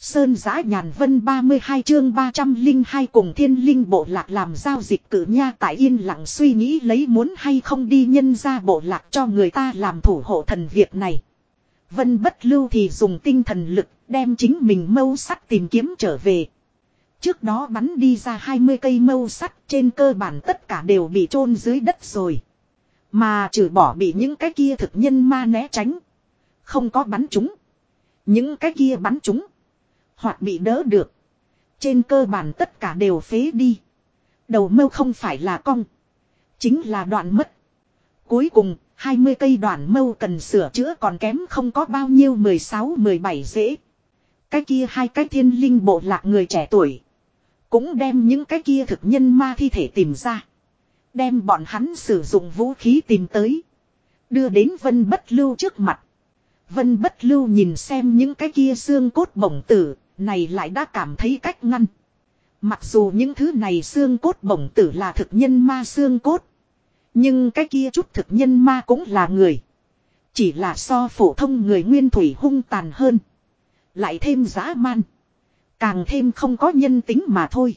Sơn giã nhàn vân 32 chương 302 cùng thiên linh bộ lạc làm giao dịch cử nha tại yên lặng suy nghĩ lấy muốn hay không đi nhân ra bộ lạc cho người ta làm thủ hộ thần việc này. Vân bất lưu thì dùng tinh thần lực đem chính mình mâu sắt tìm kiếm trở về. Trước đó bắn đi ra 20 cây mâu sắt trên cơ bản tất cả đều bị chôn dưới đất rồi. Mà trừ bỏ bị những cái kia thực nhân ma né tránh. Không có bắn chúng. Những cái kia bắn chúng hoặc bị đỡ được. Trên cơ bản tất cả đều phế đi. Đầu mâu không phải là cong. Chính là đoạn mất. Cuối cùng, 20 cây đoạn mâu cần sửa chữa còn kém không có bao nhiêu 16-17 dễ. Cái kia hai cái thiên linh bộ lạc người trẻ tuổi. Cũng đem những cái kia thực nhân ma thi thể tìm ra. Đem bọn hắn sử dụng vũ khí tìm tới. Đưa đến vân bất lưu trước mặt. Vân bất lưu nhìn xem những cái kia xương cốt bổng tử, này lại đã cảm thấy cách ngăn. Mặc dù những thứ này xương cốt bổng tử là thực nhân ma xương cốt. Nhưng cái kia chút thực nhân ma cũng là người. Chỉ là so phổ thông người nguyên thủy hung tàn hơn. Lại thêm dã man. Càng thêm không có nhân tính mà thôi.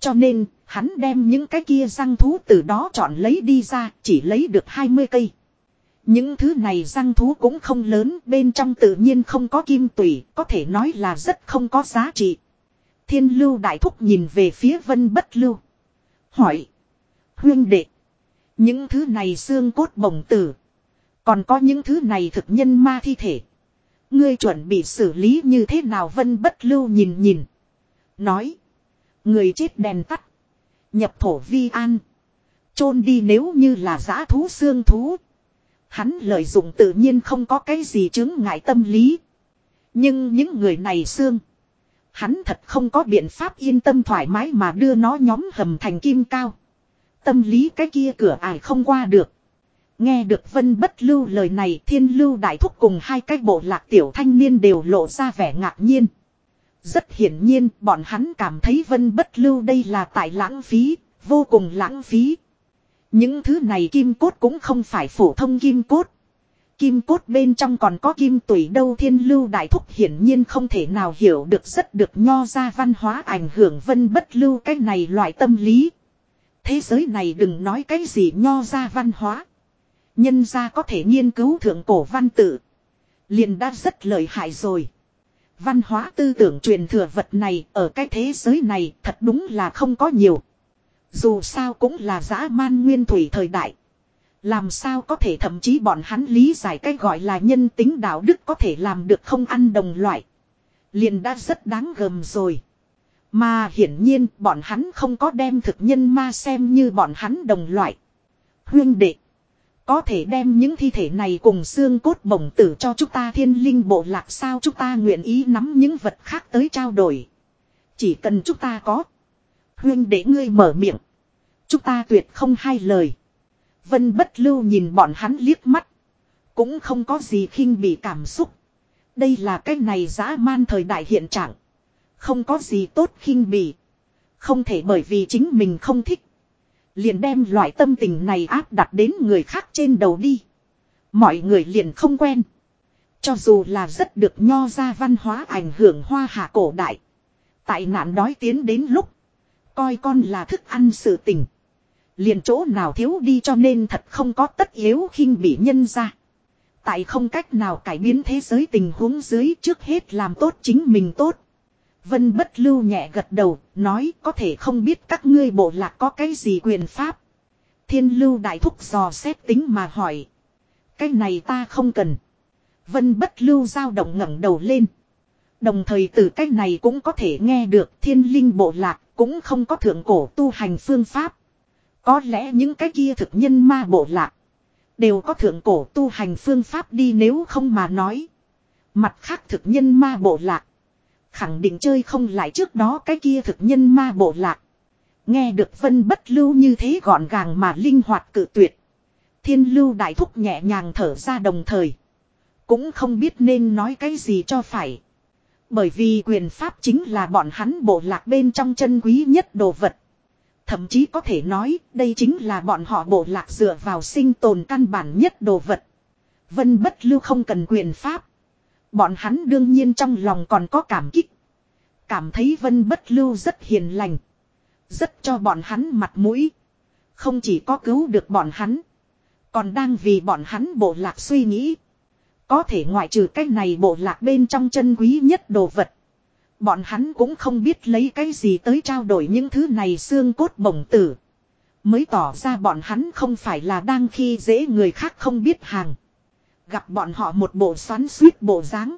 Cho nên, hắn đem những cái kia răng thú từ đó chọn lấy đi ra, chỉ lấy được 20 cây. Những thứ này răng thú cũng không lớn, bên trong tự nhiên không có kim tủy, có thể nói là rất không có giá trị. Thiên lưu đại thúc nhìn về phía vân bất lưu. Hỏi. Huyên đệ. Những thứ này xương cốt bồng tử. Còn có những thứ này thực nhân ma thi thể. Ngươi chuẩn bị xử lý như thế nào vân bất lưu nhìn nhìn. Nói. Người chết đèn tắt. Nhập thổ vi an. chôn đi nếu như là giã thú xương thú. Hắn lợi dụng tự nhiên không có cái gì chứng ngại tâm lý. Nhưng những người này xương. Hắn thật không có biện pháp yên tâm thoải mái mà đưa nó nhóm hầm thành kim cao. Tâm lý cái kia cửa ải không qua được. Nghe được vân bất lưu lời này thiên lưu đại thúc cùng hai cái bộ lạc tiểu thanh niên đều lộ ra vẻ ngạc nhiên. Rất hiển nhiên bọn hắn cảm thấy vân bất lưu đây là tại lãng phí, vô cùng lãng phí. Những thứ này kim cốt cũng không phải phổ thông kim cốt. Kim cốt bên trong còn có kim tủy đâu thiên lưu đại thúc hiển nhiên không thể nào hiểu được rất được nho ra văn hóa ảnh hưởng vân bất lưu cái này loại tâm lý. Thế giới này đừng nói cái gì nho ra văn hóa. Nhân ra có thể nghiên cứu thượng cổ văn tự. liền đã rất lợi hại rồi. Văn hóa tư tưởng truyền thừa vật này ở cái thế giới này thật đúng là không có nhiều. Dù sao cũng là dã man nguyên thủy thời đại. Làm sao có thể thậm chí bọn hắn lý giải cái gọi là nhân tính đạo đức có thể làm được không ăn đồng loại. Liền đã rất đáng gầm rồi. Mà hiển nhiên bọn hắn không có đem thực nhân ma xem như bọn hắn đồng loại. Huyên đệ. Có thể đem những thi thể này cùng xương cốt bổng tử cho chúng ta thiên linh bộ lạc sao chúng ta nguyện ý nắm những vật khác tới trao đổi. Chỉ cần chúng ta có. Huyên đệ ngươi mở miệng. Chúng ta tuyệt không hai lời. Vân bất lưu nhìn bọn hắn liếc mắt. Cũng không có gì khinh bị cảm xúc. Đây là cái này dã man thời đại hiện trạng. Không có gì tốt khinh bị, Không thể bởi vì chính mình không thích. Liền đem loại tâm tình này áp đặt đến người khác trên đầu đi. Mọi người liền không quen. Cho dù là rất được nho ra văn hóa ảnh hưởng hoa hạ cổ đại. Tại nạn đói tiến đến lúc. Coi con là thức ăn sự tình. Liền chỗ nào thiếu đi cho nên thật không có tất yếu khinh bị nhân ra. Tại không cách nào cải biến thế giới tình huống dưới trước hết làm tốt chính mình tốt. Vân bất lưu nhẹ gật đầu, nói có thể không biết các ngươi bộ lạc có cái gì quyền pháp. Thiên lưu đại thúc dò xét tính mà hỏi. Cái này ta không cần. Vân bất lưu dao động ngẩng đầu lên. Đồng thời từ cái này cũng có thể nghe được thiên linh bộ lạc cũng không có thượng cổ tu hành phương pháp. Có lẽ những cái kia thực nhân ma bộ lạc. Đều có thượng cổ tu hành phương pháp đi nếu không mà nói. Mặt khác thực nhân ma bộ lạc. Khẳng định chơi không lại trước đó cái kia thực nhân ma bộ lạc. Nghe được vân bất lưu như thế gọn gàng mà linh hoạt cự tuyệt. Thiên lưu đại thúc nhẹ nhàng thở ra đồng thời. Cũng không biết nên nói cái gì cho phải. Bởi vì quyền pháp chính là bọn hắn bộ lạc bên trong chân quý nhất đồ vật. Thậm chí có thể nói, đây chính là bọn họ bộ lạc dựa vào sinh tồn căn bản nhất đồ vật. Vân bất lưu không cần quyền pháp. Bọn hắn đương nhiên trong lòng còn có cảm kích. Cảm thấy vân bất lưu rất hiền lành. Rất cho bọn hắn mặt mũi. Không chỉ có cứu được bọn hắn. Còn đang vì bọn hắn bộ lạc suy nghĩ. Có thể ngoại trừ cái này bộ lạc bên trong chân quý nhất đồ vật. Bọn hắn cũng không biết lấy cái gì tới trao đổi những thứ này xương cốt bổng tử. Mới tỏ ra bọn hắn không phải là đang khi dễ người khác không biết hàng. Gặp bọn họ một bộ xoắn suýt bộ dáng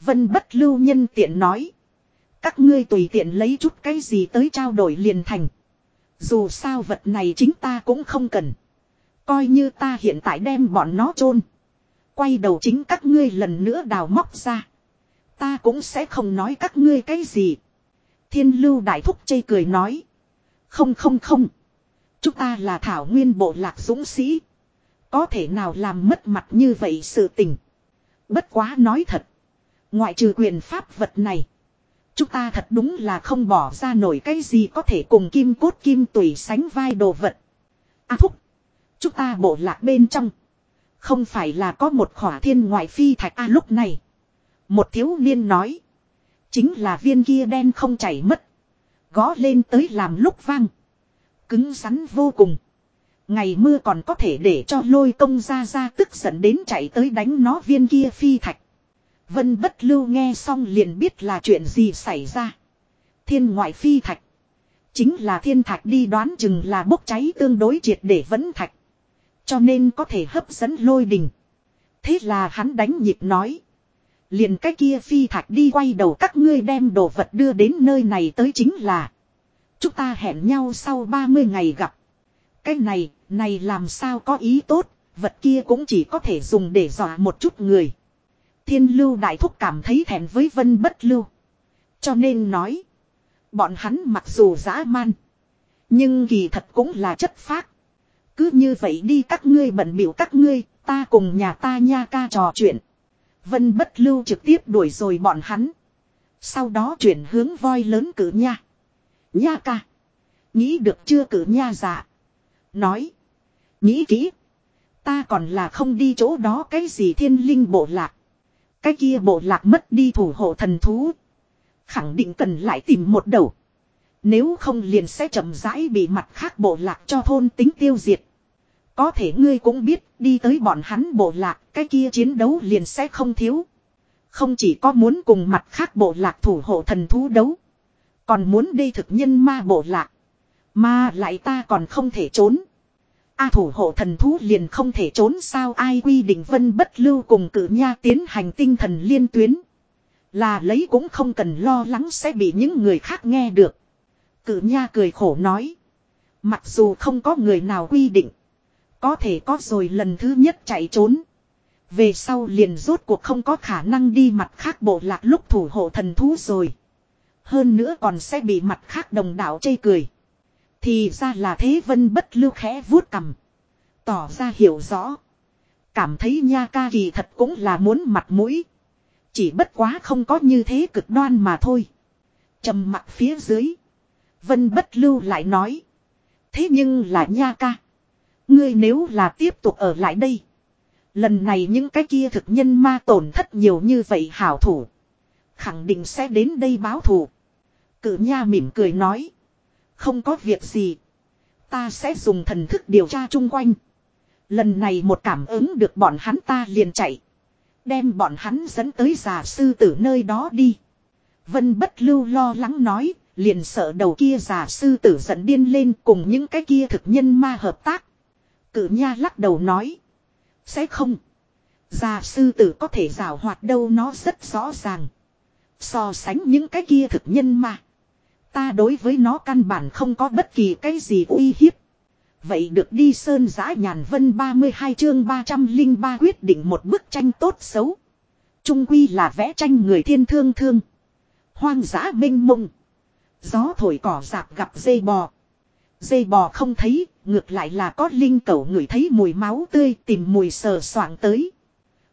Vân bất lưu nhân tiện nói. Các ngươi tùy tiện lấy chút cái gì tới trao đổi liền thành. Dù sao vật này chính ta cũng không cần. Coi như ta hiện tại đem bọn nó chôn Quay đầu chính các ngươi lần nữa đào móc ra. Ta cũng sẽ không nói các ngươi cái gì. Thiên lưu đại thúc chây cười nói. Không không không. Chúng ta là thảo nguyên bộ lạc dũng sĩ. Có thể nào làm mất mặt như vậy sự tình. Bất quá nói thật. Ngoại trừ quyền pháp vật này. Chúng ta thật đúng là không bỏ ra nổi cái gì có thể cùng kim cốt kim tùy sánh vai đồ vật. A thúc. Chúng ta bộ lạc bên trong. Không phải là có một khỏa thiên ngoại phi thạch A lúc này. Một thiếu niên nói. Chính là viên kia đen không chảy mất. Gó lên tới làm lúc vang. Cứng rắn vô cùng. Ngày mưa còn có thể để cho lôi công ra ra tức giận đến chạy tới đánh nó viên kia phi thạch. Vân bất lưu nghe xong liền biết là chuyện gì xảy ra. Thiên ngoại phi thạch. Chính là thiên thạch đi đoán chừng là bốc cháy tương đối triệt để vẫn thạch. Cho nên có thể hấp dẫn lôi đình. Thế là hắn đánh nhịp nói. Liền cái kia phi thạch đi quay đầu các ngươi đem đồ vật đưa đến nơi này tới chính là. Chúng ta hẹn nhau sau 30 ngày gặp. Cái này, này làm sao có ý tốt, vật kia cũng chỉ có thể dùng để dọa một chút người. Thiên lưu đại thúc cảm thấy thèm với vân bất lưu. Cho nên nói. Bọn hắn mặc dù dã man. Nhưng kỳ thật cũng là chất phác. Cứ như vậy đi các ngươi bận biểu các ngươi, ta cùng nhà ta nha ca trò chuyện. Vân bất lưu trực tiếp đuổi rồi bọn hắn. Sau đó chuyển hướng voi lớn cử nha. Nha ca. Nghĩ được chưa cử nha dạ. Nói. Nghĩ kỹ. Ta còn là không đi chỗ đó cái gì thiên linh bộ lạc. Cái kia bộ lạc mất đi thủ hộ thần thú. Khẳng định cần lại tìm một đầu. Nếu không liền sẽ chậm rãi bị mặt khác bộ lạc cho thôn tính tiêu diệt. Có thể ngươi cũng biết, đi tới bọn hắn bộ lạc, cái kia chiến đấu liền sẽ không thiếu. Không chỉ có muốn cùng mặt khác bộ lạc thủ hộ thần thú đấu. Còn muốn đi thực nhân ma bộ lạc. Mà lại ta còn không thể trốn. A thủ hộ thần thú liền không thể trốn sao ai quy định vân bất lưu cùng cử nha tiến hành tinh thần liên tuyến. Là lấy cũng không cần lo lắng sẽ bị những người khác nghe được. Cử nha cười khổ nói. Mặc dù không có người nào quy định. Có thể có rồi lần thứ nhất chạy trốn. Về sau liền rốt cuộc không có khả năng đi mặt khác bộ lạc lúc thủ hộ thần thú rồi. Hơn nữa còn sẽ bị mặt khác đồng đạo chây cười. Thì ra là thế vân bất lưu khẽ vuốt cầm. Tỏ ra hiểu rõ. Cảm thấy nha ca kỳ thật cũng là muốn mặt mũi. Chỉ bất quá không có như thế cực đoan mà thôi. trầm mặt phía dưới. Vân bất lưu lại nói. Thế nhưng là nha ca. Ngươi nếu là tiếp tục ở lại đây. Lần này những cái kia thực nhân ma tổn thất nhiều như vậy hảo thủ. Khẳng định sẽ đến đây báo thù. Cử nha mỉm cười nói. Không có việc gì. Ta sẽ dùng thần thức điều tra chung quanh. Lần này một cảm ứng được bọn hắn ta liền chạy. Đem bọn hắn dẫn tới già sư tử nơi đó đi. Vân bất lưu lo lắng nói, liền sợ đầu kia già sư tử giận điên lên cùng những cái kia thực nhân ma hợp tác. Cử nha lắc đầu nói. Sẽ không. Già sư tử có thể rào hoạt đâu nó rất rõ ràng. So sánh những cái kia thực nhân mà Ta đối với nó căn bản không có bất kỳ cái gì uy hiếp. Vậy được đi sơn giã nhàn vân 32 chương 303 quyết định một bức tranh tốt xấu. Trung quy là vẽ tranh người thiên thương thương. Hoang dã minh mông. Gió thổi cỏ dạp gặp dây bò. Dây bò không thấy, ngược lại là có linh cẩu ngửi thấy mùi máu tươi tìm mùi sờ soạng tới.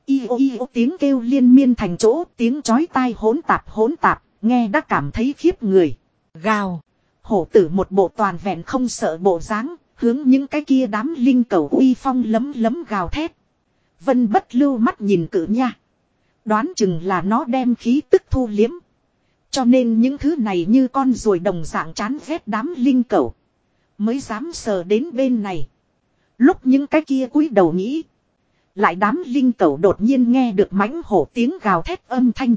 Y ô y ô tiếng kêu liên miên thành chỗ, tiếng chói tai hỗn tạp hỗn tạp, nghe đã cảm thấy khiếp người. Gào. Hổ tử một bộ toàn vẹn không sợ bộ dáng hướng những cái kia đám linh cầu uy phong lấm lấm gào thét. Vân bất lưu mắt nhìn cử nha. Đoán chừng là nó đem khí tức thu liếm. Cho nên những thứ này như con ruồi đồng dạng chán ghét đám linh cẩu. Mới dám sờ đến bên này. Lúc những cái kia cúi đầu nghĩ. Lại đám linh cẩu đột nhiên nghe được mãnh hổ tiếng gào thét âm thanh.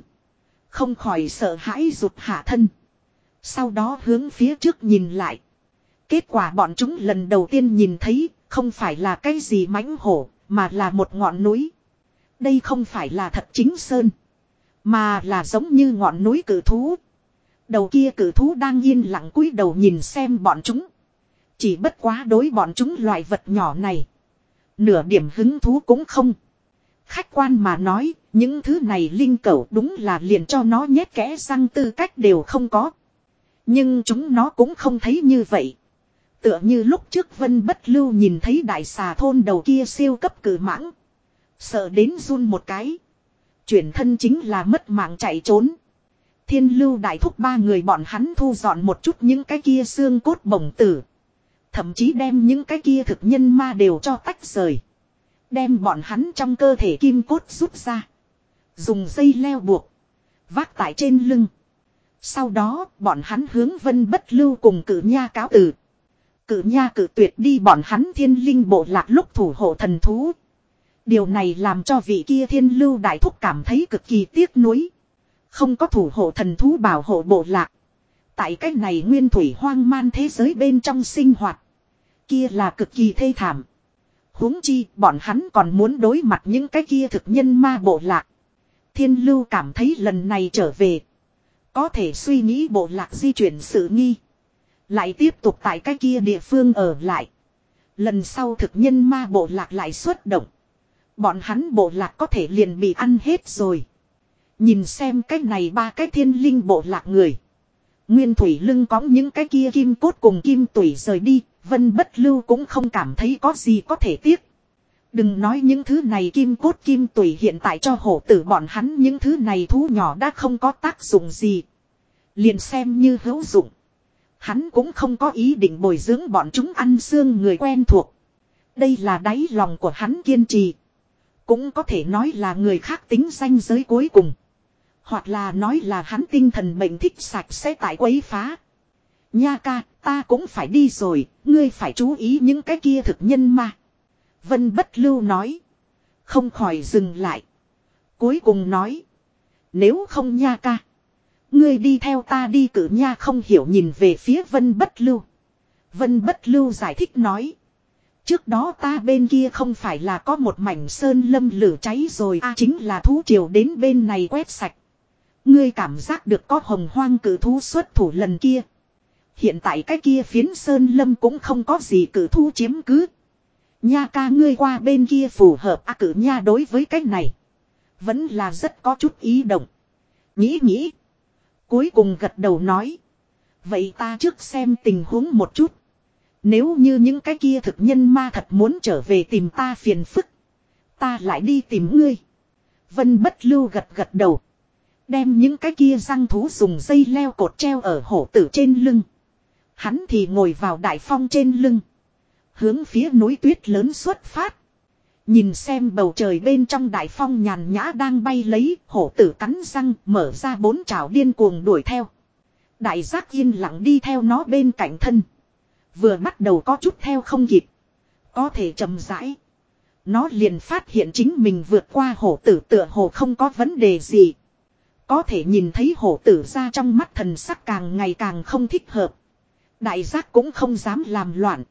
Không khỏi sợ hãi rụt hạ thân. Sau đó hướng phía trước nhìn lại. Kết quả bọn chúng lần đầu tiên nhìn thấy không phải là cái gì mãnh hổ, mà là một ngọn núi. Đây không phải là thật chính sơn. Mà là giống như ngọn núi cử thú. Đầu kia cử thú đang yên lặng cúi đầu nhìn xem bọn chúng. Chỉ bất quá đối bọn chúng loại vật nhỏ này. Nửa điểm hứng thú cũng không. Khách quan mà nói, những thứ này linh cẩu đúng là liền cho nó nhét kẽ răng tư cách đều không có. Nhưng chúng nó cũng không thấy như vậy. Tựa như lúc trước Vân Bất Lưu nhìn thấy đại xà thôn đầu kia siêu cấp cử mãng. Sợ đến run một cái. Chuyển thân chính là mất mạng chạy trốn. Thiên lưu đại thúc ba người bọn hắn thu dọn một chút những cái kia xương cốt bổng tử. Thậm chí đem những cái kia thực nhân ma đều cho tách rời. Đem bọn hắn trong cơ thể kim cốt rút ra. Dùng dây leo buộc. Vác tại trên lưng. Sau đó, bọn hắn hướng vân bất lưu cùng cử nha cáo từ. Cử nha cử tuyệt đi bọn hắn thiên linh bộ lạc lúc thủ hộ thần thú. Điều này làm cho vị kia thiên lưu đại thúc cảm thấy cực kỳ tiếc nuối. Không có thủ hộ thần thú bảo hộ bộ lạc. Tại cách này nguyên thủy hoang man thế giới bên trong sinh hoạt. Kia là cực kỳ thê thảm. huống chi, bọn hắn còn muốn đối mặt những cái kia thực nhân ma bộ lạc. Thiên lưu cảm thấy lần này trở về. Có thể suy nghĩ bộ lạc di chuyển sự nghi. Lại tiếp tục tại cái kia địa phương ở lại. Lần sau thực nhân ma bộ lạc lại xuất động. Bọn hắn bộ lạc có thể liền bị ăn hết rồi. Nhìn xem cái này ba cái thiên linh bộ lạc người. Nguyên thủy lưng có những cái kia kim cốt cùng kim tủy rời đi. Vân bất lưu cũng không cảm thấy có gì có thể tiếc. Đừng nói những thứ này kim cốt kim tủy hiện tại cho hổ tử bọn hắn, những thứ này thú nhỏ đã không có tác dụng gì. Liền xem như hữu dụng. Hắn cũng không có ý định bồi dưỡng bọn chúng ăn xương người quen thuộc. Đây là đáy lòng của hắn kiên trì. Cũng có thể nói là người khác tính danh giới cuối cùng. Hoặc là nói là hắn tinh thần bệnh thích sạch sẽ tại quấy phá. Nha ca, ta cũng phải đi rồi, ngươi phải chú ý những cái kia thực nhân mà. Vân bất lưu nói. Không khỏi dừng lại. Cuối cùng nói. Nếu không nha ca. Ngươi đi theo ta đi cử nha không hiểu nhìn về phía vân bất lưu. Vân bất lưu giải thích nói. Trước đó ta bên kia không phải là có một mảnh sơn lâm lửa cháy rồi a à, chính là thú triều đến bên này quét sạch. Ngươi cảm giác được có hồng hoang cử thú xuất thủ lần kia. Hiện tại cái kia phiến sơn lâm cũng không có gì cử thú chiếm cứ. Nha ca ngươi qua bên kia phù hợp a cử nha đối với cái này. Vẫn là rất có chút ý động. Nghĩ nghĩ. Cuối cùng gật đầu nói. Vậy ta trước xem tình huống một chút. Nếu như những cái kia thực nhân ma thật muốn trở về tìm ta phiền phức. Ta lại đi tìm ngươi. Vân bất lưu gật gật đầu. Đem những cái kia răng thú dùng dây leo cột treo ở hổ tử trên lưng. Hắn thì ngồi vào đại phong trên lưng. Hướng phía núi tuyết lớn xuất phát. Nhìn xem bầu trời bên trong đại phong nhàn nhã đang bay lấy, hổ tử cắn răng, mở ra bốn chảo điên cuồng đuổi theo. Đại giác yên lặng đi theo nó bên cạnh thân. Vừa bắt đầu có chút theo không kịp. Có thể chậm rãi. Nó liền phát hiện chính mình vượt qua hổ tử tựa hồ không có vấn đề gì. Có thể nhìn thấy hổ tử ra trong mắt thần sắc càng ngày càng không thích hợp. Đại giác cũng không dám làm loạn.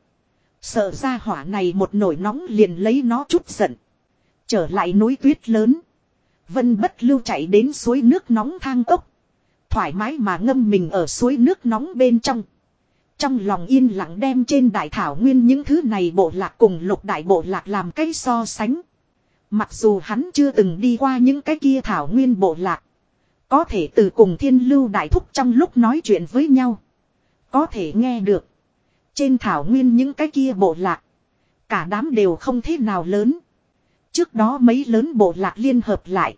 Sợ ra hỏa này một nổi nóng liền lấy nó chút giận. Trở lại núi tuyết lớn. Vân bất lưu chạy đến suối nước nóng thang tốc Thoải mái mà ngâm mình ở suối nước nóng bên trong. Trong lòng yên lặng đem trên đại thảo nguyên những thứ này bộ lạc cùng lục đại bộ lạc làm cái so sánh. Mặc dù hắn chưa từng đi qua những cái kia thảo nguyên bộ lạc. Có thể từ cùng thiên lưu đại thúc trong lúc nói chuyện với nhau. Có thể nghe được. Trên thảo nguyên những cái kia bộ lạc. Cả đám đều không thế nào lớn. Trước đó mấy lớn bộ lạc liên hợp lại.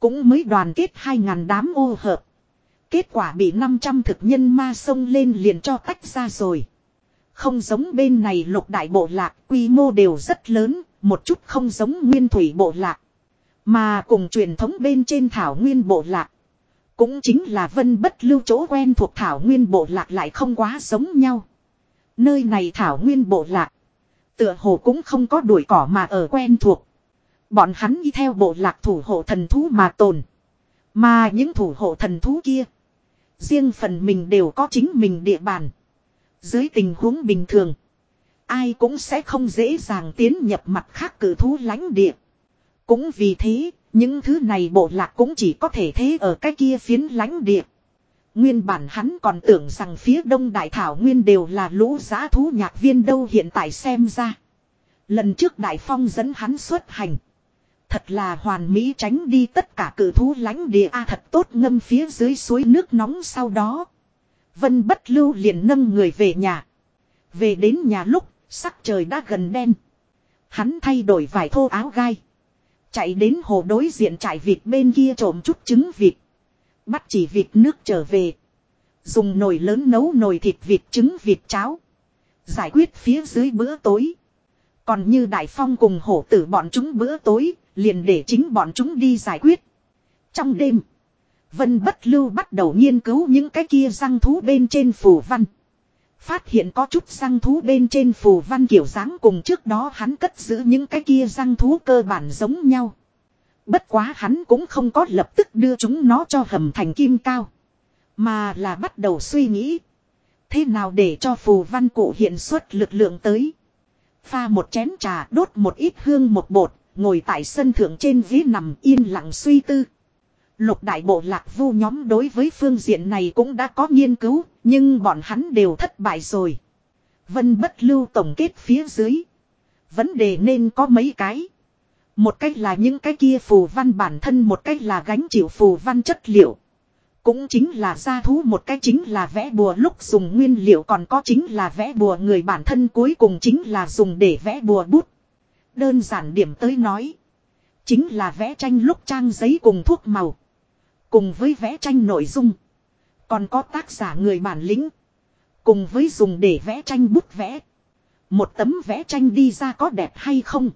Cũng mới đoàn kết hai ngàn đám ô hợp. Kết quả bị 500 thực nhân ma sông lên liền cho tách ra rồi. Không giống bên này lục đại bộ lạc, quy mô đều rất lớn, một chút không giống nguyên thủy bộ lạc. Mà cùng truyền thống bên trên thảo nguyên bộ lạc. Cũng chính là vân bất lưu chỗ quen thuộc thảo nguyên bộ lạc lại không quá giống nhau. Nơi này thảo nguyên bộ lạc. Tựa hồ cũng không có đuổi cỏ mà ở quen thuộc. Bọn hắn đi theo bộ lạc thủ hộ thần thú mà tồn. Mà những thủ hộ thần thú kia. Riêng phần mình đều có chính mình địa bàn. Dưới tình huống bình thường. Ai cũng sẽ không dễ dàng tiến nhập mặt khác cử thú lãnh địa. Cũng vì thế, những thứ này bộ lạc cũng chỉ có thể thế ở cái kia phiến lãnh địa. Nguyên bản hắn còn tưởng rằng phía đông đại thảo nguyên đều là lũ giã thú nhạc viên đâu hiện tại xem ra. Lần trước đại phong dẫn hắn xuất hành. Thật là hoàn mỹ tránh đi tất cả cử thú lãnh địa A thật tốt ngâm phía dưới suối nước nóng sau đó. Vân bất lưu liền nâng người về nhà. Về đến nhà lúc, sắc trời đã gần đen. Hắn thay đổi vải thô áo gai. Chạy đến hồ đối diện trại vịt bên kia trộm chút trứng vịt. Bắt chỉ vịt nước trở về. Dùng nồi lớn nấu nồi thịt vịt trứng vịt cháo. Giải quyết phía dưới bữa tối. Còn như Đại Phong cùng hổ tử bọn chúng bữa tối, liền để chính bọn chúng đi giải quyết. Trong đêm, Vân Bất Lưu bắt đầu nghiên cứu những cái kia răng thú bên trên phù văn. Phát hiện có chút răng thú bên trên phù văn kiểu dáng cùng trước đó hắn cất giữ những cái kia răng thú cơ bản giống nhau. Bất quá hắn cũng không có lập tức đưa chúng nó cho hầm thành kim cao. Mà là bắt đầu suy nghĩ. Thế nào để cho phù văn cụ hiện xuất lực lượng tới. Pha một chén trà đốt một ít hương một bột, ngồi tại sân thượng trên ghế nằm yên lặng suy tư. Lục đại bộ lạc vu nhóm đối với phương diện này cũng đã có nghiên cứu, nhưng bọn hắn đều thất bại rồi. Vân bất lưu tổng kết phía dưới. Vấn đề nên có mấy cái. Một cách là những cái kia phù văn bản thân một cách là gánh chịu phù văn chất liệu. Cũng chính là gia thú một cách chính là vẽ bùa lúc dùng nguyên liệu còn có chính là vẽ bùa người bản thân cuối cùng chính là dùng để vẽ bùa bút. Đơn giản điểm tới nói. Chính là vẽ tranh lúc trang giấy cùng thuốc màu. Cùng với vẽ tranh nội dung. Còn có tác giả người bản lĩnh. Cùng với dùng để vẽ tranh bút vẽ. Một tấm vẽ tranh đi ra có đẹp hay không.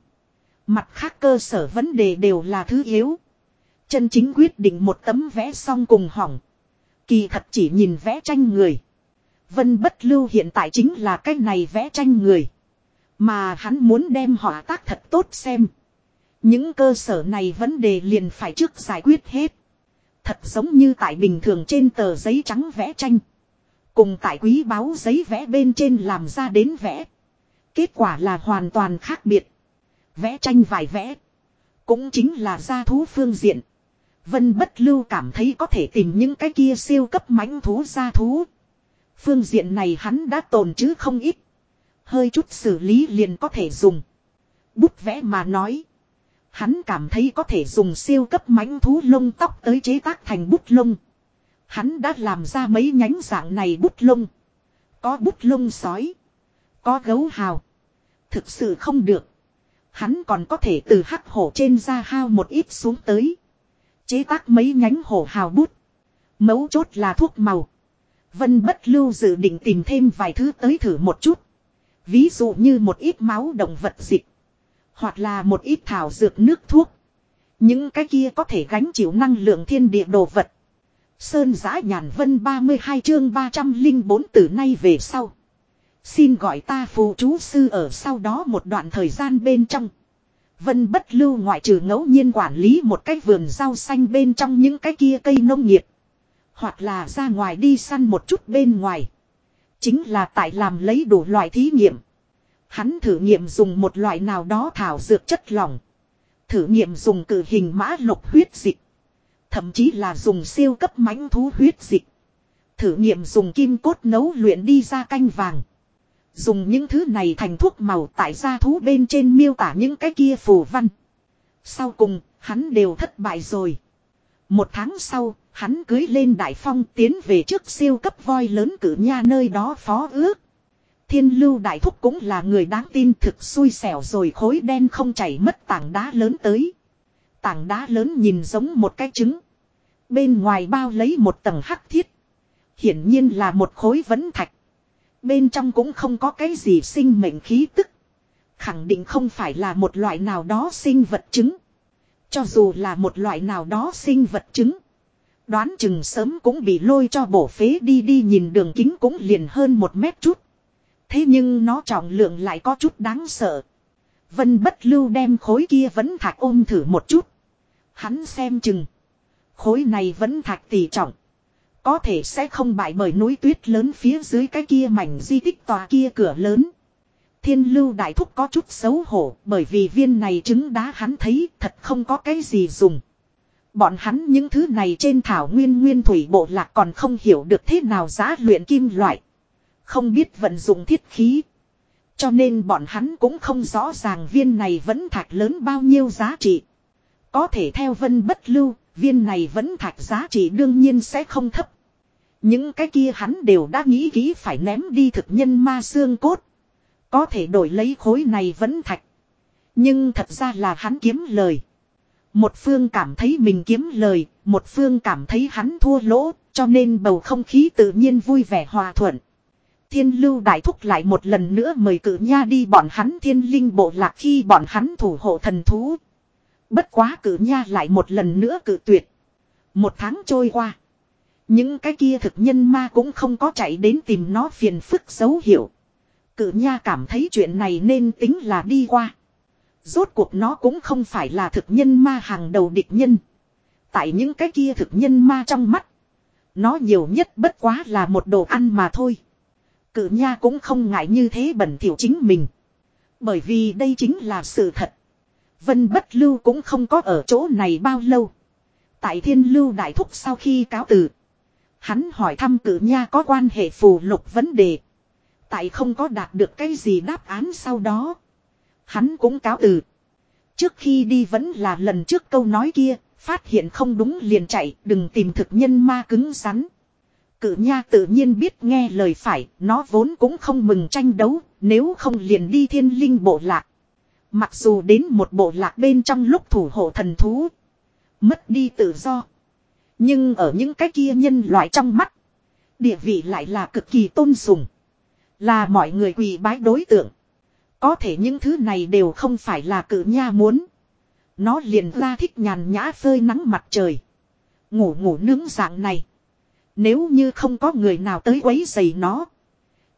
Mặt khác cơ sở vấn đề đều là thứ yếu. Chân chính quyết định một tấm vẽ xong cùng hỏng. Kỳ thật chỉ nhìn vẽ tranh người. Vân bất lưu hiện tại chính là cái này vẽ tranh người. Mà hắn muốn đem họa tác thật tốt xem. Những cơ sở này vấn đề liền phải trước giải quyết hết. Thật giống như tại bình thường trên tờ giấy trắng vẽ tranh. Cùng tại quý báu giấy vẽ bên trên làm ra đến vẽ. Kết quả là hoàn toàn khác biệt. Vẽ tranh vài vẽ. Cũng chính là gia thú phương diện. Vân bất lưu cảm thấy có thể tìm những cái kia siêu cấp mãnh thú gia thú. Phương diện này hắn đã tồn chứ không ít. Hơi chút xử lý liền có thể dùng. Bút vẽ mà nói. Hắn cảm thấy có thể dùng siêu cấp mãnh thú lông tóc tới chế tác thành bút lông. Hắn đã làm ra mấy nhánh dạng này bút lông. Có bút lông sói. Có gấu hào. Thực sự không được. Hắn còn có thể từ hắc hổ trên ra hao một ít xuống tới. Chế tác mấy nhánh hổ hào bút. Mấu chốt là thuốc màu. Vân bất lưu dự định tìm thêm vài thứ tới thử một chút. Ví dụ như một ít máu động vật dịch. Hoặc là một ít thảo dược nước thuốc. Những cái kia có thể gánh chịu năng lượng thiên địa đồ vật. Sơn giã nhàn vân 32 chương 304 từ nay về sau. Xin gọi ta phù chú sư ở sau đó một đoạn thời gian bên trong. Vân bất lưu ngoại trừ ngẫu nhiên quản lý một cái vườn rau xanh bên trong những cái kia cây nông nghiệp. Hoặc là ra ngoài đi săn một chút bên ngoài. Chính là tại làm lấy đủ loại thí nghiệm. Hắn thử nghiệm dùng một loại nào đó thảo dược chất lỏng. Thử nghiệm dùng cử hình mã lục huyết dịch. Thậm chí là dùng siêu cấp mãnh thú huyết dịch. Thử nghiệm dùng kim cốt nấu luyện đi ra canh vàng. Dùng những thứ này thành thuốc màu tại gia thú bên trên miêu tả những cái kia phù văn. Sau cùng, hắn đều thất bại rồi. Một tháng sau, hắn cưới lên đại phong tiến về trước siêu cấp voi lớn cử nha nơi đó phó ước. Thiên lưu đại thúc cũng là người đáng tin thực xui xẻo rồi khối đen không chảy mất tảng đá lớn tới. Tảng đá lớn nhìn giống một cái trứng. Bên ngoài bao lấy một tầng hắc thiết. Hiển nhiên là một khối vấn thạch. Bên trong cũng không có cái gì sinh mệnh khí tức. Khẳng định không phải là một loại nào đó sinh vật trứng. Cho dù là một loại nào đó sinh vật trứng. Đoán chừng sớm cũng bị lôi cho bổ phế đi đi nhìn đường kính cũng liền hơn một mét chút. Thế nhưng nó trọng lượng lại có chút đáng sợ. Vân bất lưu đem khối kia vẫn thạch ôm thử một chút. Hắn xem chừng. Khối này vẫn thạch tỷ trọng. Có thể sẽ không bại bởi núi tuyết lớn phía dưới cái kia mảnh di tích tòa kia cửa lớn. Thiên lưu đại thúc có chút xấu hổ, bởi vì viên này trứng đá hắn thấy thật không có cái gì dùng. Bọn hắn những thứ này trên thảo nguyên nguyên thủy bộ lạc còn không hiểu được thế nào giá luyện kim loại. Không biết vận dụng thiết khí. Cho nên bọn hắn cũng không rõ ràng viên này vẫn thạch lớn bao nhiêu giá trị. Có thể theo vân bất lưu, viên này vẫn thạch giá trị đương nhiên sẽ không thấp. Những cái kia hắn đều đã nghĩ kỹ phải ném đi thực nhân ma xương cốt. Có thể đổi lấy khối này vẫn thạch. Nhưng thật ra là hắn kiếm lời. Một phương cảm thấy mình kiếm lời, một phương cảm thấy hắn thua lỗ, cho nên bầu không khí tự nhiên vui vẻ hòa thuận. Thiên lưu đại thúc lại một lần nữa mời cử nha đi bọn hắn thiên linh bộ lạc khi bọn hắn thủ hộ thần thú. Bất quá cử nha lại một lần nữa cử tuyệt. Một tháng trôi qua. Những cái kia thực nhân ma cũng không có chạy đến tìm nó phiền phức dấu hiệu. Cử nha cảm thấy chuyện này nên tính là đi qua. Rốt cuộc nó cũng không phải là thực nhân ma hàng đầu địch nhân. Tại những cái kia thực nhân ma trong mắt. Nó nhiều nhất bất quá là một đồ ăn mà thôi. Cử nha cũng không ngại như thế bẩn thỉu chính mình. Bởi vì đây chính là sự thật. Vân bất lưu cũng không có ở chỗ này bao lâu. Tại thiên lưu đại thúc sau khi cáo từ. Hắn hỏi thăm cử nha có quan hệ phù lục vấn đề. Tại không có đạt được cái gì đáp án sau đó. Hắn cũng cáo từ. Trước khi đi vẫn là lần trước câu nói kia, phát hiện không đúng liền chạy, đừng tìm thực nhân ma cứng rắn. Cử nha tự nhiên biết nghe lời phải, nó vốn cũng không mừng tranh đấu, nếu không liền đi thiên linh bộ lạc. Mặc dù đến một bộ lạc bên trong lúc thủ hộ thần thú, mất đi tự do. Nhưng ở những cái kia nhân loại trong mắt, địa vị lại là cực kỳ tôn sùng. Là mọi người quỳ bái đối tượng. Có thể những thứ này đều không phải là cử nha muốn. Nó liền ra thích nhàn nhã phơi nắng mặt trời. Ngủ ngủ nướng dạng này. Nếu như không có người nào tới quấy giày nó.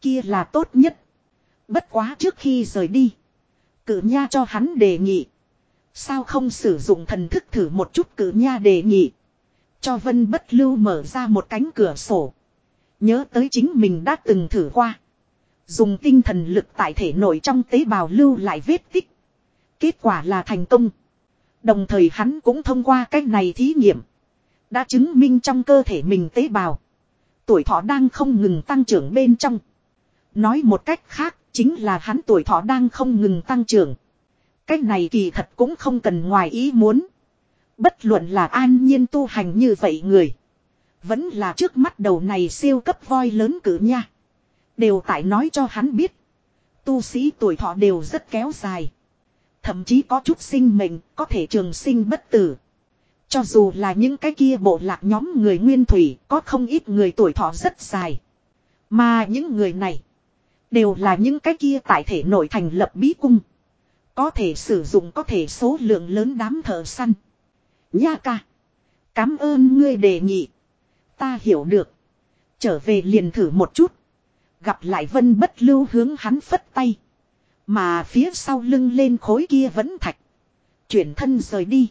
Kia là tốt nhất. Bất quá trước khi rời đi. Cử nha cho hắn đề nghị. Sao không sử dụng thần thức thử một chút cử nha đề nghị. Cho vân bất lưu mở ra một cánh cửa sổ. Nhớ tới chính mình đã từng thử qua. Dùng tinh thần lực tại thể nội trong tế bào lưu lại vết tích. Kết quả là thành công. Đồng thời hắn cũng thông qua cách này thí nghiệm. Đã chứng minh trong cơ thể mình tế bào. Tuổi thọ đang không ngừng tăng trưởng bên trong. Nói một cách khác chính là hắn tuổi thọ đang không ngừng tăng trưởng. Cách này kỳ thật cũng không cần ngoài ý muốn. Bất luận là an nhiên tu hành như vậy người. Vẫn là trước mắt đầu này siêu cấp voi lớn cử nha. Đều tại nói cho hắn biết. Tu sĩ tuổi thọ đều rất kéo dài. Thậm chí có chút sinh mệnh, có thể trường sinh bất tử. Cho dù là những cái kia bộ lạc nhóm người nguyên thủy, có không ít người tuổi thọ rất dài. Mà những người này, đều là những cái kia tại thể nội thành lập bí cung. Có thể sử dụng có thể số lượng lớn đám thợ săn. Nha ca. Cám ơn ngươi đề nghị. Ta hiểu được. Trở về liền thử một chút. Gặp lại vân bất lưu hướng hắn phất tay. Mà phía sau lưng lên khối kia vẫn thạch. Chuyển thân rời đi.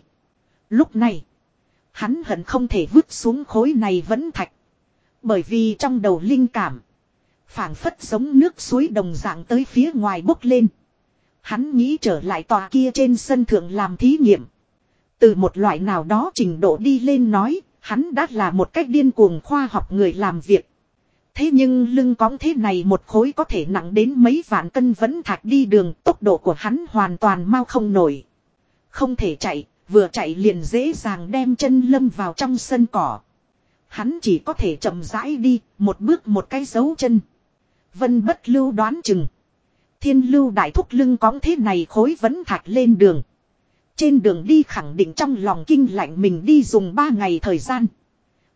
Lúc này. Hắn hận không thể vứt xuống khối này vẫn thạch. Bởi vì trong đầu linh cảm. phảng phất giống nước suối đồng dạng tới phía ngoài bốc lên. Hắn nghĩ trở lại tòa kia trên sân thượng làm thí nghiệm. Từ một loại nào đó trình độ đi lên nói, hắn đã là một cách điên cuồng khoa học người làm việc. Thế nhưng lưng cóng thế này một khối có thể nặng đến mấy vạn cân vẫn thạch đi đường tốc độ của hắn hoàn toàn mau không nổi. Không thể chạy, vừa chạy liền dễ dàng đem chân lâm vào trong sân cỏ. Hắn chỉ có thể chậm rãi đi, một bước một cái dấu chân. Vân bất lưu đoán chừng. Thiên lưu đại thúc lưng cóng thế này khối vẫn thạch lên đường. Trên đường đi khẳng định trong lòng kinh lạnh mình đi dùng ba ngày thời gian.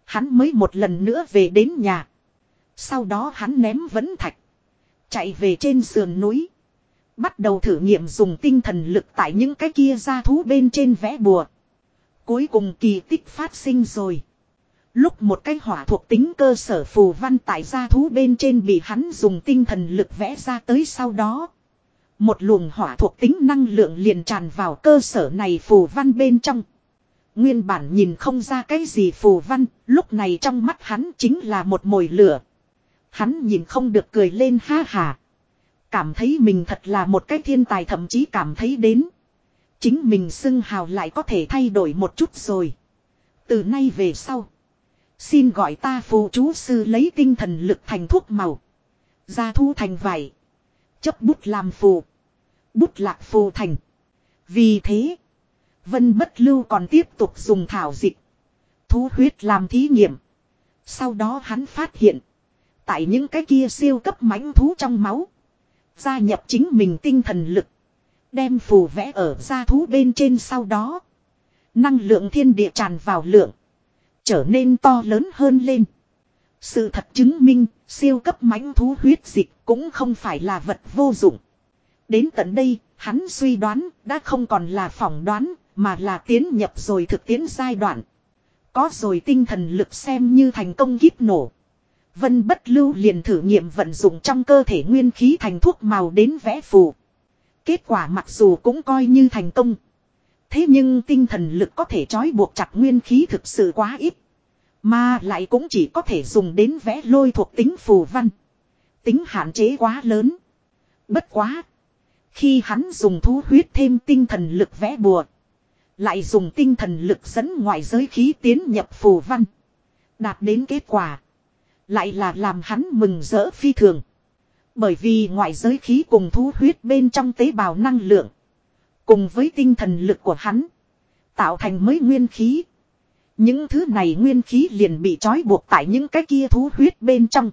Hắn mới một lần nữa về đến nhà. Sau đó hắn ném vẫn thạch. Chạy về trên sườn núi. Bắt đầu thử nghiệm dùng tinh thần lực tại những cái kia ra thú bên trên vẽ bùa. Cuối cùng kỳ tích phát sinh rồi. Lúc một cái hỏa thuộc tính cơ sở phù văn tại gia thú bên trên bị hắn dùng tinh thần lực vẽ ra tới sau đó. Một luồng hỏa thuộc tính năng lượng liền tràn vào cơ sở này phù văn bên trong. Nguyên bản nhìn không ra cái gì phù văn, lúc này trong mắt hắn chính là một mồi lửa. Hắn nhìn không được cười lên ha hà. Cảm thấy mình thật là một cái thiên tài thậm chí cảm thấy đến. Chính mình xưng hào lại có thể thay đổi một chút rồi. Từ nay về sau. Xin gọi ta phù chú sư lấy tinh thần lực thành thuốc màu. Ra thu thành vải. Chấp bút làm phù. Bút lạc phù thành. Vì thế. Vân bất lưu còn tiếp tục dùng thảo dịch. Thú huyết làm thí nghiệm. Sau đó hắn phát hiện. Tại những cái kia siêu cấp mãnh thú trong máu. Gia nhập chính mình tinh thần lực. Đem phù vẽ ở gia thú bên trên sau đó. Năng lượng thiên địa tràn vào lượng. Trở nên to lớn hơn lên. Sự thật chứng minh, siêu cấp mãnh thú huyết dịch cũng không phải là vật vô dụng. Đến tận đây, hắn suy đoán, đã không còn là phỏng đoán, mà là tiến nhập rồi thực tiễn giai đoạn. Có rồi tinh thần lực xem như thành công kíp nổ. Vân bất lưu liền thử nghiệm vận dụng trong cơ thể nguyên khí thành thuốc màu đến vẽ phù. Kết quả mặc dù cũng coi như thành công. Thế nhưng tinh thần lực có thể trói buộc chặt nguyên khí thực sự quá ít. Mà lại cũng chỉ có thể dùng đến vẽ lôi thuộc tính phù văn. Tính hạn chế quá lớn. Bất quá. Khi hắn dùng thú huyết thêm tinh thần lực vẽ bùa. Lại dùng tinh thần lực dẫn ngoại giới khí tiến nhập phù văn. Đạt đến kết quả. Lại là làm hắn mừng rỡ phi thường. Bởi vì ngoại giới khí cùng thú huyết bên trong tế bào năng lượng. Cùng với tinh thần lực của hắn. Tạo thành mới nguyên khí. Những thứ này nguyên khí liền bị trói buộc tại những cái kia thú huyết bên trong.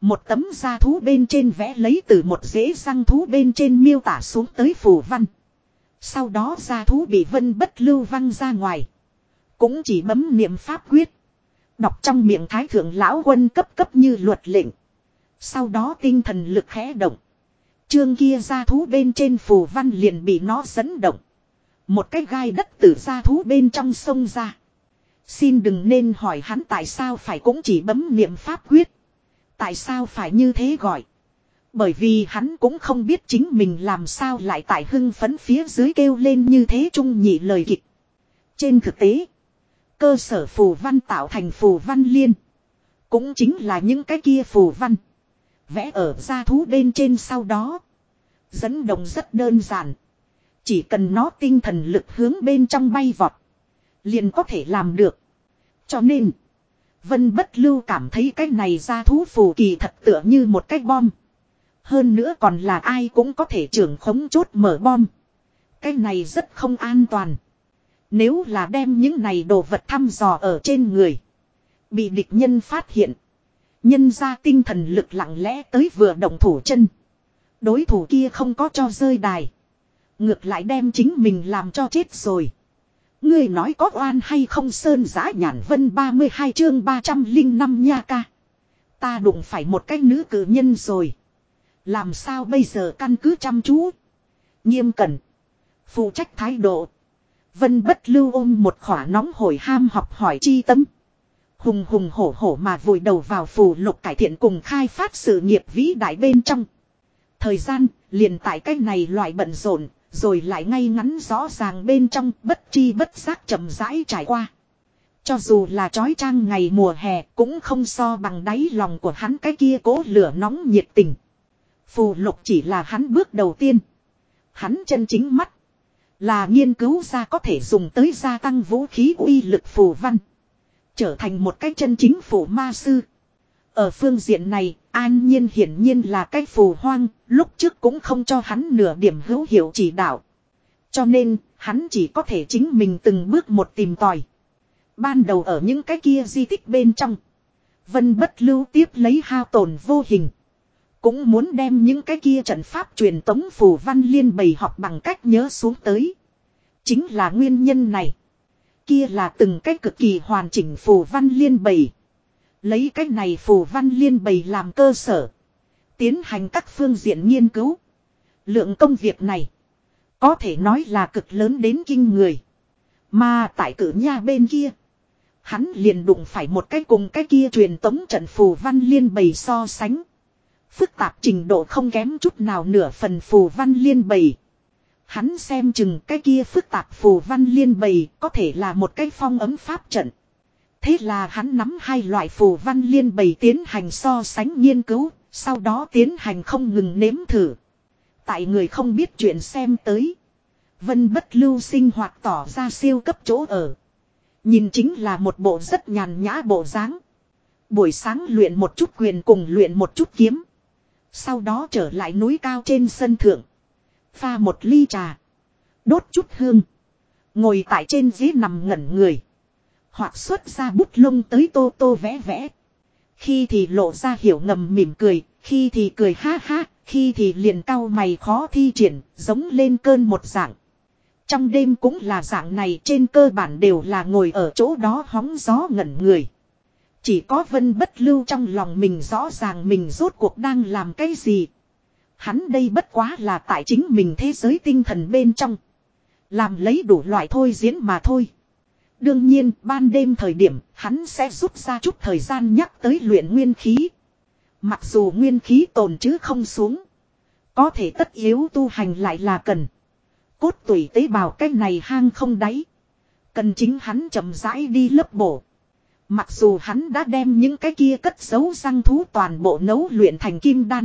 Một tấm da thú bên trên vẽ lấy từ một rễ răng thú bên trên miêu tả xuống tới phù văn. Sau đó da thú bị vân bất lưu văng ra ngoài. Cũng chỉ bấm niệm pháp quyết. Đọc trong miệng thái thượng lão quân cấp cấp như luật lệnh. Sau đó tinh thần lực khẽ động. Chương kia ra thú bên trên phù văn liền bị nó dẫn động. Một cái gai đất từ ra thú bên trong sông ra. Xin đừng nên hỏi hắn tại sao phải cũng chỉ bấm niệm pháp quyết. Tại sao phải như thế gọi. Bởi vì hắn cũng không biết chính mình làm sao lại tại hưng phấn phía dưới kêu lên như thế trung nhị lời kịch. Trên thực tế, cơ sở phù văn tạo thành phù văn liên. Cũng chính là những cái kia phù văn. Vẽ ở gia thú bên trên sau đó. Dẫn động rất đơn giản. Chỉ cần nó tinh thần lực hướng bên trong bay vọt. Liền có thể làm được. Cho nên. Vân bất lưu cảm thấy cái này gia thú phù kỳ thật tựa như một cái bom. Hơn nữa còn là ai cũng có thể trưởng khống chốt mở bom. Cái này rất không an toàn. Nếu là đem những này đồ vật thăm dò ở trên người. Bị địch nhân phát hiện. Nhân ra tinh thần lực lặng lẽ tới vừa động thủ chân. Đối thủ kia không có cho rơi đài. Ngược lại đem chính mình làm cho chết rồi. Ngươi nói có oan hay không sơn giã nhàn vân 32 chương 305 nha ca. Ta đụng phải một cái nữ cử nhân rồi. Làm sao bây giờ căn cứ chăm chú. Nghiêm cẩn. Phụ trách thái độ. Vân bất lưu ôm một khỏa nóng hổi ham học hỏi chi tâm. Hùng hùng hổ hổ mà vùi đầu vào phù lục cải thiện cùng khai phát sự nghiệp vĩ đại bên trong. Thời gian, liền tại cách này loại bận rộn, rồi lại ngay ngắn rõ ràng bên trong bất chi bất giác chậm rãi trải qua. Cho dù là trói trang ngày mùa hè cũng không so bằng đáy lòng của hắn cái kia cố lửa nóng nhiệt tình. Phù lục chỉ là hắn bước đầu tiên. Hắn chân chính mắt. Là nghiên cứu ra có thể dùng tới gia tăng vũ khí uy lực phù văn. Trở thành một cái chân chính phù ma sư. Ở phương diện này, an nhiên hiển nhiên là cái phù hoang, lúc trước cũng không cho hắn nửa điểm hữu hiệu chỉ đạo. Cho nên, hắn chỉ có thể chính mình từng bước một tìm tòi. Ban đầu ở những cái kia di tích bên trong. Vân bất lưu tiếp lấy hao tổn vô hình. Cũng muốn đem những cái kia trận pháp truyền tống phù văn liên bày học bằng cách nhớ xuống tới. Chính là nguyên nhân này. Kia là từng cách cực kỳ hoàn chỉnh phù văn liên bày. Lấy cách này phù văn liên bày làm cơ sở. Tiến hành các phương diện nghiên cứu. Lượng công việc này. Có thể nói là cực lớn đến kinh người. Mà tại cử nha bên kia. Hắn liền đụng phải một cái cùng cái kia truyền tống trận phù văn liên bày so sánh. Phức tạp trình độ không kém chút nào nửa phần phù văn liên bầy. Hắn xem chừng cái kia phức tạp phù văn liên bầy có thể là một cái phong ấm pháp trận. Thế là hắn nắm hai loại phù văn liên bầy tiến hành so sánh nghiên cứu, sau đó tiến hành không ngừng nếm thử. Tại người không biết chuyện xem tới. Vân bất lưu sinh hoạt tỏ ra siêu cấp chỗ ở. Nhìn chính là một bộ rất nhàn nhã bộ dáng. Buổi sáng luyện một chút quyền cùng luyện một chút kiếm. Sau đó trở lại núi cao trên sân thượng. Pha một ly trà. Đốt chút hương. Ngồi tại trên ghế nằm ngẩn người. Hoặc xuất ra bút lông tới tô tô vẽ vẽ. Khi thì lộ ra hiểu ngầm mỉm cười, khi thì cười ha ha, khi thì liền cau mày khó thi triển, giống lên cơn một dạng. Trong đêm cũng là dạng này trên cơ bản đều là ngồi ở chỗ đó hóng gió ngẩn người. Chỉ có vân bất lưu trong lòng mình rõ ràng mình rốt cuộc đang làm cái gì. Hắn đây bất quá là tại chính mình thế giới tinh thần bên trong. Làm lấy đủ loại thôi diễn mà thôi. Đương nhiên, ban đêm thời điểm, hắn sẽ rút ra chút thời gian nhắc tới luyện nguyên khí. Mặc dù nguyên khí tồn chứ không xuống. Có thể tất yếu tu hành lại là cần. Cốt tủy tế bào cái này hang không đáy. Cần chính hắn chậm rãi đi lớp bổ. Mặc dù hắn đã đem những cái kia cất giấu răng thú toàn bộ nấu luyện thành kim đan.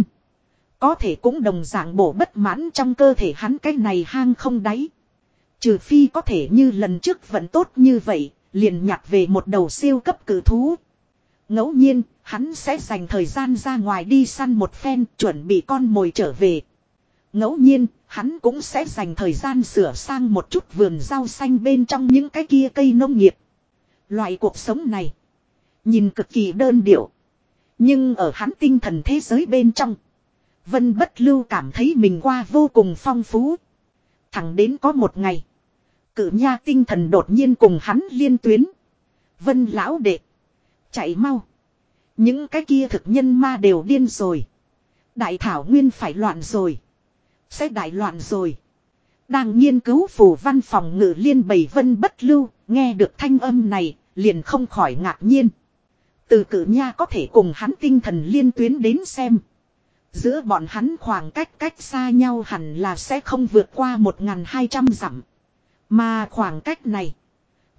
Có thể cũng đồng dạng bổ bất mãn trong cơ thể hắn cái này hang không đáy. Trừ phi có thể như lần trước vẫn tốt như vậy, liền nhặt về một đầu siêu cấp cử thú. ngẫu nhiên, hắn sẽ dành thời gian ra ngoài đi săn một phen chuẩn bị con mồi trở về. ngẫu nhiên, hắn cũng sẽ dành thời gian sửa sang một chút vườn rau xanh bên trong những cái kia cây nông nghiệp. Loại cuộc sống này, nhìn cực kỳ đơn điệu. Nhưng ở hắn tinh thần thế giới bên trong, Vân bất lưu cảm thấy mình qua vô cùng phong phú. Thẳng đến có một ngày. Cử nha tinh thần đột nhiên cùng hắn liên tuyến. Vân lão đệ. Chạy mau. Những cái kia thực nhân ma đều điên rồi. Đại thảo nguyên phải loạn rồi. Sẽ đại loạn rồi. Đang nghiên cứu phủ văn phòng ngự liên bầy vân bất lưu. Nghe được thanh âm này. Liền không khỏi ngạc nhiên. Từ cử nha có thể cùng hắn tinh thần liên tuyến đến xem. Giữa bọn hắn khoảng cách cách xa nhau hẳn là sẽ không vượt qua 1.200 dặm. Mà khoảng cách này.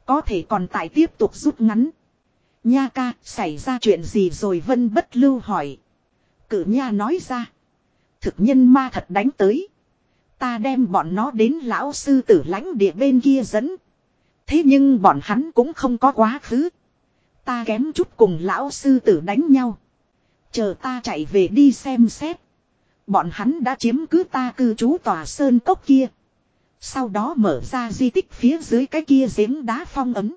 Có thể còn tại tiếp tục rút ngắn. Nha ca, xảy ra chuyện gì rồi Vân bất lưu hỏi. Cử nha nói ra. Thực nhân ma thật đánh tới. Ta đem bọn nó đến lão sư tử lãnh địa bên kia dẫn. Thế nhưng bọn hắn cũng không có quá khứ. Ta kém chút cùng lão sư tử đánh nhau. Chờ ta chạy về đi xem xét. Bọn hắn đã chiếm cứ ta cư trú tòa sơn cốc kia. Sau đó mở ra di tích phía dưới cái kia giếng đá phong ấm.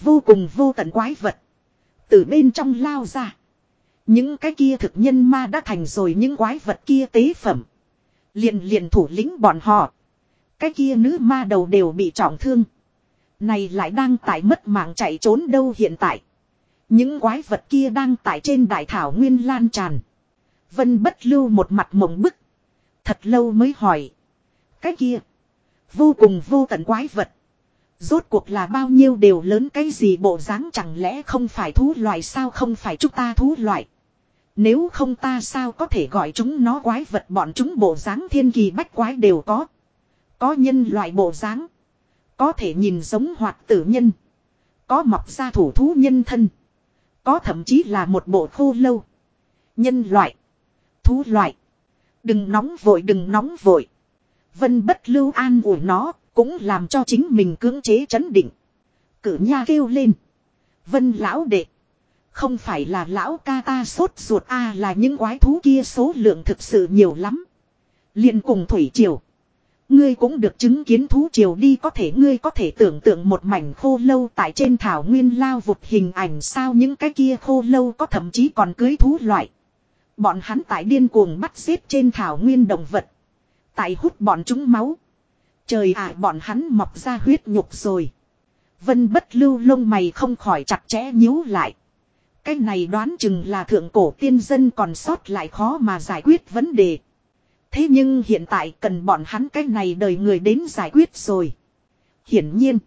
Vô cùng vô tận quái vật. Từ bên trong lao ra. Những cái kia thực nhân ma đã thành rồi những quái vật kia tế phẩm. Liền liền thủ lĩnh bọn họ. Cái kia nữ ma đầu đều bị trọng thương. Này lại đang tại mất mạng chạy trốn đâu hiện tại. Những quái vật kia đang tại trên đại thảo nguyên lan tràn. Vân bất lưu một mặt mộng bức. Thật lâu mới hỏi. Cái kia. Vô cùng vô tận quái vật. Rốt cuộc là bao nhiêu đều lớn cái gì bộ dáng chẳng lẽ không phải thú loại sao không phải chúng ta thú loại. Nếu không ta sao có thể gọi chúng nó quái vật bọn chúng bộ dáng thiên kỳ bách quái đều có. Có nhân loại bộ dáng. Có thể nhìn giống hoạt tử nhân. Có mọc ra thủ thú nhân thân. Có thậm chí là một bộ khô lâu. Nhân loại. Thú loại. Đừng nóng vội, đừng nóng vội. Vân bất lưu an ủi nó. Cũng làm cho chính mình cưỡng chế chấn định. Cử nha kêu lên. Vân lão đệ. Không phải là lão ca ta sốt ruột, a là những quái thú kia số lượng thực sự nhiều lắm. liền cùng thủy triều. Ngươi cũng được chứng kiến thú triều đi, có thể ngươi có thể tưởng tượng một mảnh khô lâu tại trên thảo nguyên lao vụt hình ảnh sao những cái kia khô lâu có thậm chí còn cưới thú loại. Bọn hắn tại điên cuồng bắt xếp trên thảo nguyên động vật. Tại hút bọn chúng máu. Trời ạ, bọn hắn mọc ra huyết nhục rồi. Vân bất lưu lông mày không khỏi chặt chẽ nhíu lại. Cái này đoán chừng là thượng cổ tiên dân còn sót lại khó mà giải quyết vấn đề. Thế nhưng hiện tại cần bọn hắn cái này đời người đến giải quyết rồi. Hiển nhiên.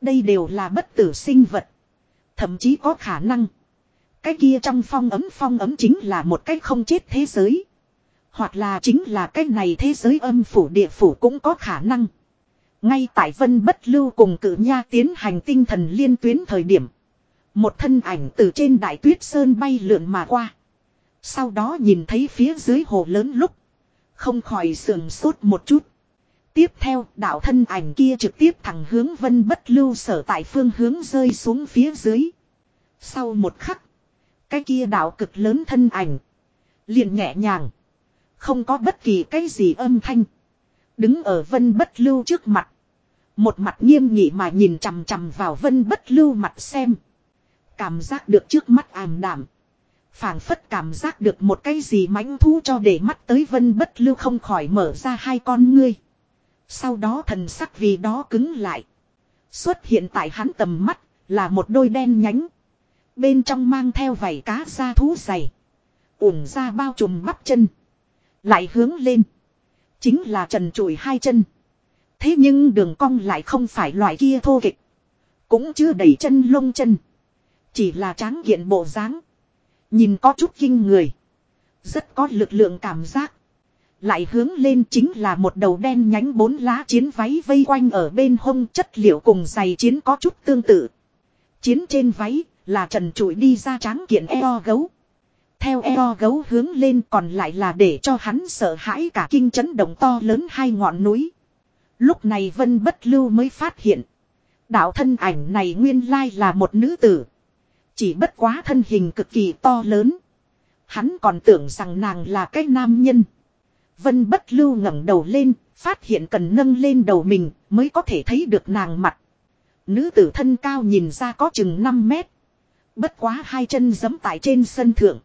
Đây đều là bất tử sinh vật. Thậm chí có khả năng. Cái kia trong phong ấm phong ấm chính là một cái không chết thế giới. Hoặc là chính là cái này thế giới âm phủ địa phủ cũng có khả năng. Ngay tại vân bất lưu cùng cử nha tiến hành tinh thần liên tuyến thời điểm. Một thân ảnh từ trên đại tuyết sơn bay lượn mà qua. Sau đó nhìn thấy phía dưới hồ lớn lúc. Không khỏi sườn sốt một chút. Tiếp theo, đạo thân ảnh kia trực tiếp thẳng hướng vân bất lưu sở tại phương hướng rơi xuống phía dưới. Sau một khắc. Cái kia đạo cực lớn thân ảnh. Liền nhẹ nhàng. Không có bất kỳ cái gì âm thanh. Đứng ở vân bất lưu trước mặt. Một mặt nghiêm nghị mà nhìn chằm chằm vào vân bất lưu mặt xem. Cảm giác được trước mắt ảm đảm phảng phất cảm giác được một cái gì mãnh thú cho để mắt tới vân bất lưu không khỏi mở ra hai con ngươi. Sau đó thần sắc vì đó cứng lại. Xuất hiện tại hắn tầm mắt là một đôi đen nhánh. Bên trong mang theo vảy cá da thú dày. ủng ra bao trùm bắp chân. Lại hướng lên. Chính là trần trụi hai chân. Thế nhưng đường cong lại không phải loại kia thô kịch. Cũng chưa đẩy chân lông chân. Chỉ là tráng kiện bộ dáng. Nhìn có chút kinh người. Rất có lực lượng cảm giác. Lại hướng lên chính là một đầu đen nhánh bốn lá chiến váy vây quanh ở bên hông chất liệu cùng giày chiến có chút tương tự. Chiến trên váy là trần trụi đi ra tráng kiện eo gấu. Theo eo gấu hướng lên còn lại là để cho hắn sợ hãi cả kinh chấn động to lớn hai ngọn núi. Lúc này Vân Bất Lưu mới phát hiện. Đạo thân ảnh này nguyên lai là một nữ tử. Chỉ bất quá thân hình cực kỳ to lớn. Hắn còn tưởng rằng nàng là cái nam nhân. Vân Bất Lưu ngẩng đầu lên, phát hiện cần nâng lên đầu mình mới có thể thấy được nàng mặt. Nữ tử thân cao nhìn ra có chừng 5 mét. Bất quá hai chân giẫm tại trên sân thượng.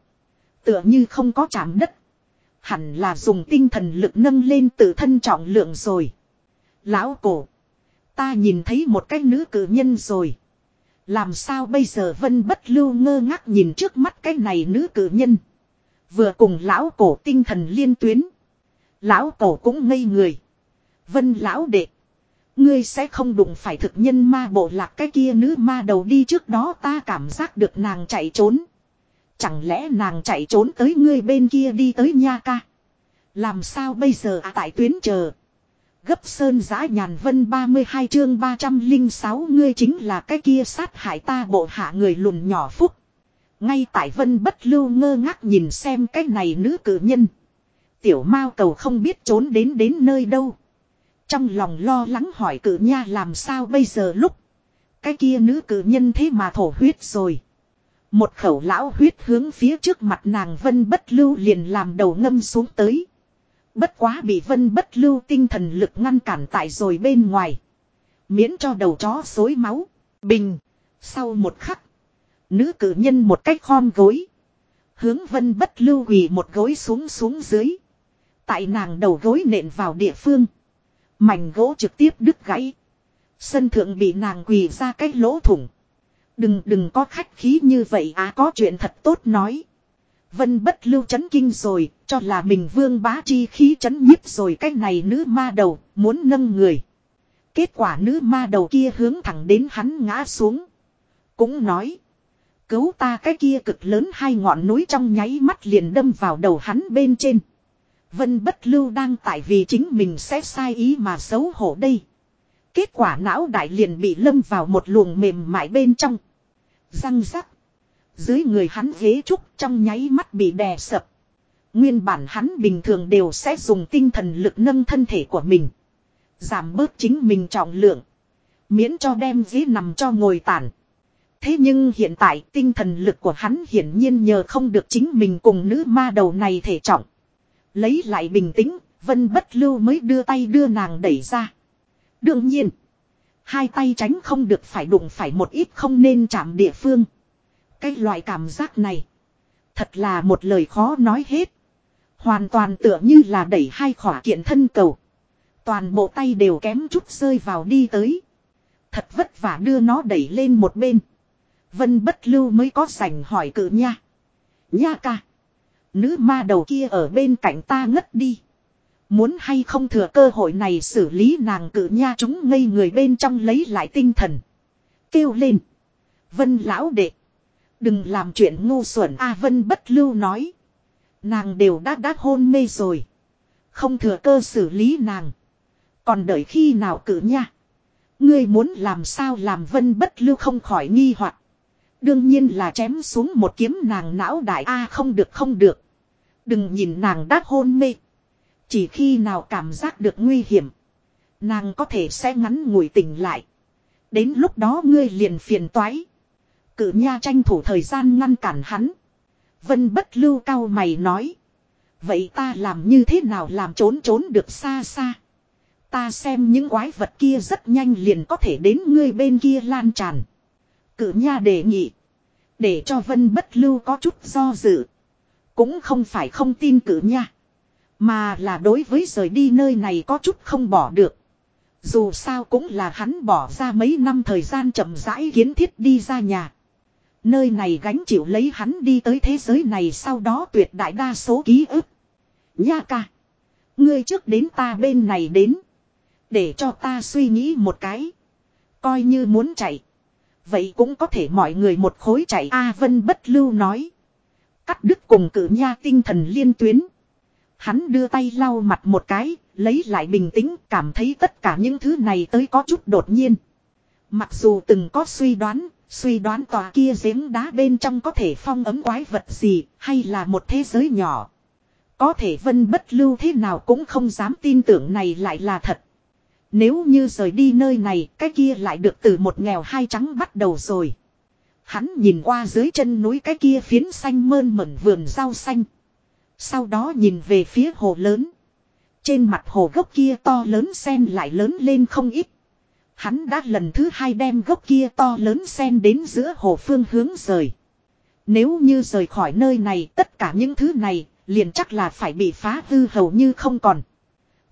Tựa như không có chạm đất. Hẳn là dùng tinh thần lực nâng lên tự thân trọng lượng rồi. Lão cổ. Ta nhìn thấy một cái nữ cử nhân rồi. Làm sao bây giờ vân bất lưu ngơ ngác nhìn trước mắt cái này nữ cử nhân. Vừa cùng lão cổ tinh thần liên tuyến. Lão cổ cũng ngây người. Vân lão đệ. Ngươi sẽ không đụng phải thực nhân ma bộ lạc cái kia nữ ma đầu đi trước đó ta cảm giác được nàng chạy trốn. Chẳng lẽ nàng chạy trốn tới ngươi bên kia đi tới nha ca. Làm sao bây giờ à tại tuyến chờ. Gấp sơn giã nhàn vân 32 chương 306 ngươi chính là cái kia sát hại ta bộ hạ người lùn nhỏ phúc. Ngay tại vân bất lưu ngơ ngác nhìn xem cái này nữ cử nhân. Tiểu mao cầu không biết trốn đến đến nơi đâu. Trong lòng lo lắng hỏi cử nha làm sao bây giờ lúc. Cái kia nữ cử nhân thế mà thổ huyết rồi. Một khẩu lão huyết hướng phía trước mặt nàng vân bất lưu liền làm đầu ngâm xuống tới. Bất quá bị vân bất lưu tinh thần lực ngăn cản tại rồi bên ngoài. Miễn cho đầu chó xối máu. Bình. Sau một khắc. Nữ cử nhân một cách khom gối. Hướng vân bất lưu quỳ một gối xuống xuống dưới. Tại nàng đầu gối nện vào địa phương. Mảnh gỗ trực tiếp đứt gãy. Sân thượng bị nàng quỳ ra cái lỗ thủng. Đừng đừng có khách khí như vậy à có chuyện thật tốt nói. Vân bất lưu chấn kinh rồi, cho là mình vương bá chi khí chấn nhiếp rồi cái này nữ ma đầu, muốn nâng người. Kết quả nữ ma đầu kia hướng thẳng đến hắn ngã xuống. Cũng nói. Cứu ta cái kia cực lớn hai ngọn núi trong nháy mắt liền đâm vào đầu hắn bên trên. Vân bất lưu đang tại vì chính mình sẽ sai ý mà xấu hổ đây. Kết quả não đại liền bị lâm vào một luồng mềm mại bên trong. Răng rắc. Dưới người hắn ghế trúc trong nháy mắt bị đè sập. Nguyên bản hắn bình thường đều sẽ dùng tinh thần lực nâng thân thể của mình. Giảm bớt chính mình trọng lượng. Miễn cho đem ghế nằm cho ngồi tản. Thế nhưng hiện tại tinh thần lực của hắn hiển nhiên nhờ không được chính mình cùng nữ ma đầu này thể trọng. Lấy lại bình tĩnh, Vân Bất Lưu mới đưa tay đưa nàng đẩy ra. Đương nhiên, hai tay tránh không được phải đụng phải một ít không nên chạm địa phương. Cái loại cảm giác này, thật là một lời khó nói hết. Hoàn toàn tựa như là đẩy hai khỏa kiện thân cầu. Toàn bộ tay đều kém chút rơi vào đi tới. Thật vất vả đưa nó đẩy lên một bên. Vân bất lưu mới có sành hỏi cự nha. Nha ca. Nữ ma đầu kia ở bên cạnh ta ngất đi. Muốn hay không thừa cơ hội này xử lý nàng cự nha chúng ngây người bên trong lấy lại tinh thần. Kêu lên. Vân lão đệ. Đừng làm chuyện ngu xuẩn, A Vân bất lưu nói. Nàng đều đã đã hôn mê rồi. Không thừa cơ xử lý nàng. Còn đợi khi nào cử nha. Ngươi muốn làm sao làm vân bất lưu không khỏi nghi hoặc Đương nhiên là chém xuống một kiếm nàng não đại A không được không được. Đừng nhìn nàng đã hôn mê. Chỉ khi nào cảm giác được nguy hiểm. Nàng có thể sẽ ngắn ngủi tỉnh lại. Đến lúc đó ngươi liền phiền toái. Cử nha tranh thủ thời gian ngăn cản hắn. Vân bất lưu cao mày nói. Vậy ta làm như thế nào làm trốn trốn được xa xa. Ta xem những quái vật kia rất nhanh liền có thể đến ngươi bên kia lan tràn. Cử nha đề nghị. Để cho vân bất lưu có chút do dự. Cũng không phải không tin cử nha. Mà là đối với rời đi nơi này có chút không bỏ được. Dù sao cũng là hắn bỏ ra mấy năm thời gian chậm rãi kiến thiết đi ra nhà. Nơi này gánh chịu lấy hắn đi tới thế giới này sau đó tuyệt đại đa số ký ức. Nha ca. Ngươi trước đến ta bên này đến. Để cho ta suy nghĩ một cái. Coi như muốn chạy. Vậy cũng có thể mọi người một khối chạy A Vân bất lưu nói. Cắt đứt cùng cử nha tinh thần liên tuyến. Hắn đưa tay lau mặt một cái, lấy lại bình tĩnh, cảm thấy tất cả những thứ này tới có chút đột nhiên. Mặc dù từng có suy đoán, suy đoán tòa kia giếng đá bên trong có thể phong ấm quái vật gì, hay là một thế giới nhỏ. Có thể vân bất lưu thế nào cũng không dám tin tưởng này lại là thật. Nếu như rời đi nơi này, cái kia lại được từ một nghèo hai trắng bắt đầu rồi. Hắn nhìn qua dưới chân núi cái kia phiến xanh mơn mẩn vườn rau xanh. Sau đó nhìn về phía hồ lớn. Trên mặt hồ gốc kia to lớn sen lại lớn lên không ít. Hắn đã lần thứ hai đem gốc kia to lớn sen đến giữa hồ phương hướng rời. Nếu như rời khỏi nơi này, tất cả những thứ này liền chắc là phải bị phá hư hầu như không còn.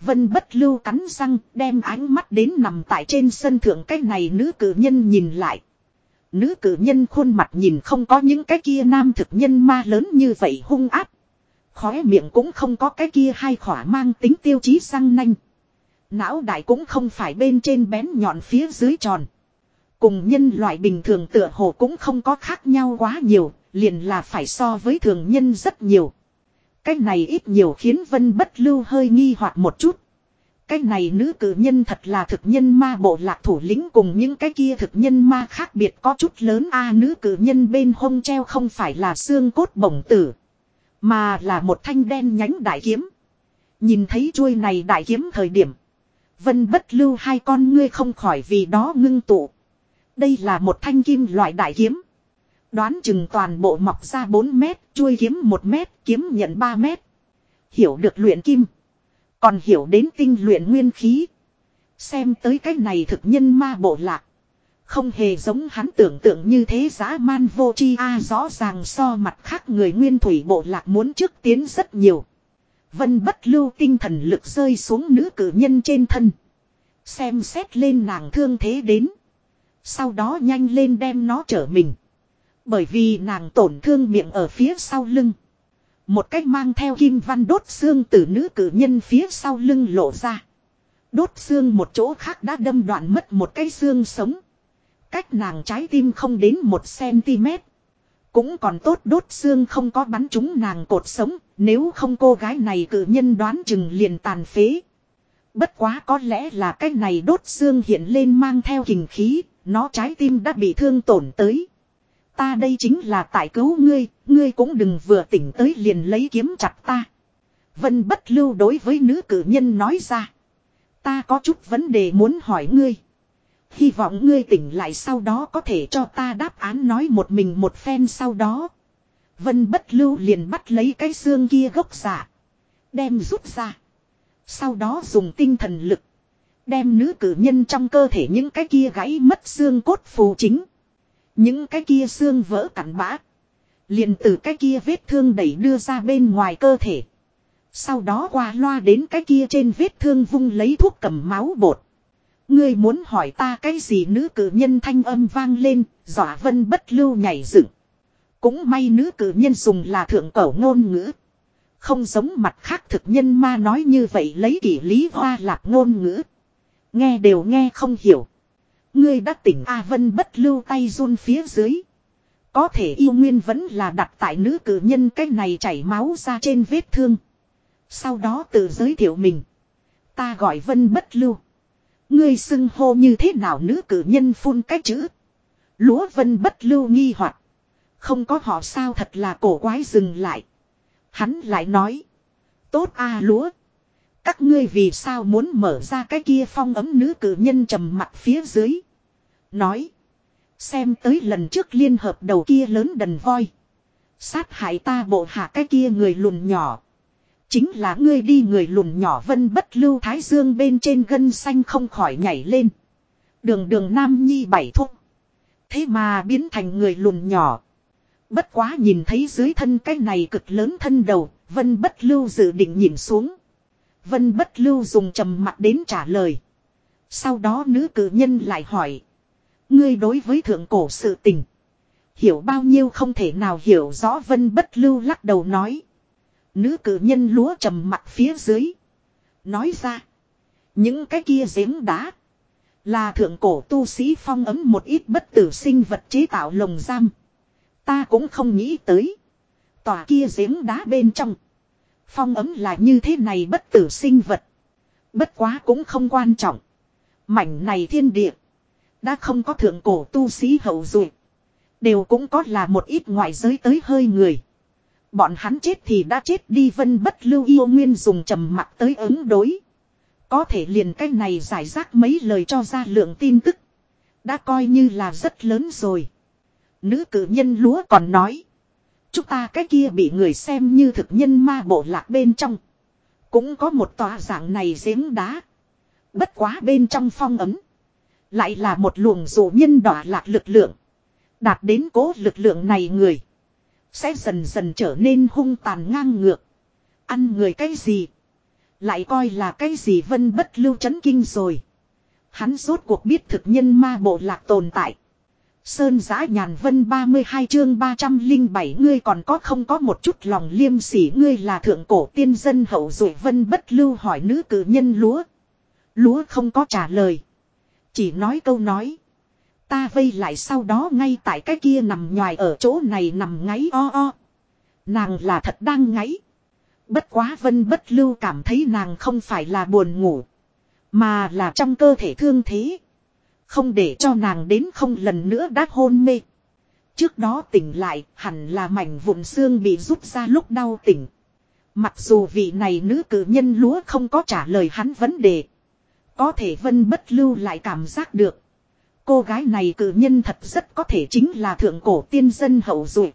Vân bất lưu cắn răng, đem ánh mắt đến nằm tại trên sân thượng cái này nữ cử nhân nhìn lại. Nữ cử nhân khuôn mặt nhìn không có những cái kia nam thực nhân ma lớn như vậy hung áp. Khóe miệng cũng không có cái kia hai khỏa mang tính tiêu chí răng nanh. Não đại cũng không phải bên trên bén nhọn phía dưới tròn. Cùng nhân loại bình thường tựa hồ cũng không có khác nhau quá nhiều, liền là phải so với thường nhân rất nhiều. Cái này ít nhiều khiến Vân Bất Lưu hơi nghi hoặc một chút. Cái này nữ cử nhân thật là thực nhân ma bộ lạc thủ lĩnh cùng những cái kia thực nhân ma khác biệt có chút lớn a nữ cử nhân bên hông treo không phải là xương cốt bổng tử. Mà là một thanh đen nhánh đại kiếm. Nhìn thấy chuôi này đại kiếm thời điểm. Vân bất lưu hai con ngươi không khỏi vì đó ngưng tụ. Đây là một thanh kim loại đại kiếm. Đoán chừng toàn bộ mọc ra 4 mét, chuôi kiếm 1 mét, kiếm nhận 3 mét. Hiểu được luyện kim. Còn hiểu đến tinh luyện nguyên khí. Xem tới cái này thực nhân ma bộ lạc. Không hề giống hắn tưởng tượng như thế giá man vô chi a rõ ràng so mặt khác người nguyên thủy bộ lạc muốn trước tiến rất nhiều. Vân bất lưu tinh thần lực rơi xuống nữ cử nhân trên thân. Xem xét lên nàng thương thế đến. Sau đó nhanh lên đem nó trở mình. Bởi vì nàng tổn thương miệng ở phía sau lưng. Một cách mang theo kim văn đốt xương từ nữ cử nhân phía sau lưng lộ ra. Đốt xương một chỗ khác đã đâm đoạn mất một cái xương sống. Cách nàng trái tim không đến một cm. Cũng còn tốt đốt xương không có bắn trúng nàng cột sống, nếu không cô gái này cử nhân đoán chừng liền tàn phế. Bất quá có lẽ là cái này đốt xương hiện lên mang theo hình khí, nó trái tim đã bị thương tổn tới. Ta đây chính là tại cứu ngươi, ngươi cũng đừng vừa tỉnh tới liền lấy kiếm chặt ta. Vân bất lưu đối với nữ cử nhân nói ra. Ta có chút vấn đề muốn hỏi ngươi. Hy vọng ngươi tỉnh lại sau đó có thể cho ta đáp án nói một mình một phen sau đó. Vân bất lưu liền bắt lấy cái xương kia gốc giả. Đem rút ra. Sau đó dùng tinh thần lực. Đem nữ cử nhân trong cơ thể những cái kia gãy mất xương cốt phù chính. Những cái kia xương vỡ cắn bã. Liền từ cái kia vết thương đẩy đưa ra bên ngoài cơ thể. Sau đó qua loa đến cái kia trên vết thương vung lấy thuốc cầm máu bột. Ngươi muốn hỏi ta cái gì nữ cử nhân thanh âm vang lên, dọa vân bất lưu nhảy dựng. Cũng may nữ cử nhân dùng là thượng cổ ngôn ngữ. Không giống mặt khác thực nhân ma nói như vậy lấy kỷ lý hoa lạc ngôn ngữ. Nghe đều nghe không hiểu. Ngươi đã tỉnh A Vân bất lưu tay run phía dưới. Có thể yêu nguyên vẫn là đặt tại nữ cử nhân cái này chảy máu ra trên vết thương. Sau đó tự giới thiệu mình. Ta gọi Vân bất lưu. Ngươi xưng hô như thế nào nữ cử nhân phun cái chữ. Lúa Vân bất lưu nghi hoặc Không có họ sao thật là cổ quái dừng lại. Hắn lại nói. Tốt a à, lúa. Các ngươi vì sao muốn mở ra cái kia phong ấm nữ cử nhân trầm mặt phía dưới. Nói. Xem tới lần trước liên hợp đầu kia lớn đần voi. Sát hại ta bộ hạ cái kia người lùn nhỏ. Chính là ngươi đi người lùn nhỏ vân bất lưu thái dương bên trên gân xanh không khỏi nhảy lên. Đường đường nam nhi bảy thúc. Thế mà biến thành người lùn nhỏ. Bất quá nhìn thấy dưới thân cái này cực lớn thân đầu, vân bất lưu dự định nhìn xuống. Vân bất lưu dùng trầm mặt đến trả lời. Sau đó nữ cử nhân lại hỏi. Ngươi đối với thượng cổ sự tình. Hiểu bao nhiêu không thể nào hiểu rõ vân bất lưu lắc đầu nói. Nữ cử nhân lúa trầm mặt phía dưới. Nói ra. Những cái kia giếng đá. Là thượng cổ tu sĩ phong ấm một ít bất tử sinh vật chế tạo lồng giam. Ta cũng không nghĩ tới. Tòa kia giếng đá bên trong. Phong ấm là như thế này bất tử sinh vật. Bất quá cũng không quan trọng. Mảnh này thiên địa. Đã không có thượng cổ tu sĩ hậu duệ Đều cũng có là một ít ngoại giới tới hơi người. Bọn hắn chết thì đã chết đi, vân bất lưu yêu nguyên dùng trầm mặt tới ứng đối. Có thể liền cái này giải rác mấy lời cho ra lượng tin tức. Đã coi như là rất lớn rồi. Nữ cử nhân lúa còn nói. Chúng ta cái kia bị người xem như thực nhân ma bộ lạc bên trong. Cũng có một tòa dạng này giếng đá. Bất quá bên trong phong ấm. Lại là một luồng dụ nhân đỏ lạc lực lượng. Đạt đến cố lực lượng này người. Sẽ dần dần trở nên hung tàn ngang ngược. Ăn người cái gì. Lại coi là cái gì vân bất lưu chấn kinh rồi. Hắn rốt cuộc biết thực nhân ma bộ lạc tồn tại. Sơn giã nhàn vân 32 chương 307 ngươi còn có không có một chút lòng liêm sỉ ngươi là thượng cổ tiên dân hậu rồi vân bất lưu hỏi nữ cử nhân lúa. Lúa không có trả lời. Chỉ nói câu nói. Ta vây lại sau đó ngay tại cái kia nằm nhòi ở chỗ này nằm ngáy o o. Nàng là thật đang ngáy. Bất quá vân bất lưu cảm thấy nàng không phải là buồn ngủ. Mà là trong cơ thể thương thế. Không để cho nàng đến không lần nữa đã hôn mê. Trước đó tỉnh lại, hẳn là mảnh vụn xương bị rút ra lúc đau tỉnh. Mặc dù vị này nữ cử nhân lúa không có trả lời hắn vấn đề. Có thể vân bất lưu lại cảm giác được. Cô gái này cử nhân thật rất có thể chính là thượng cổ tiên dân hậu duệ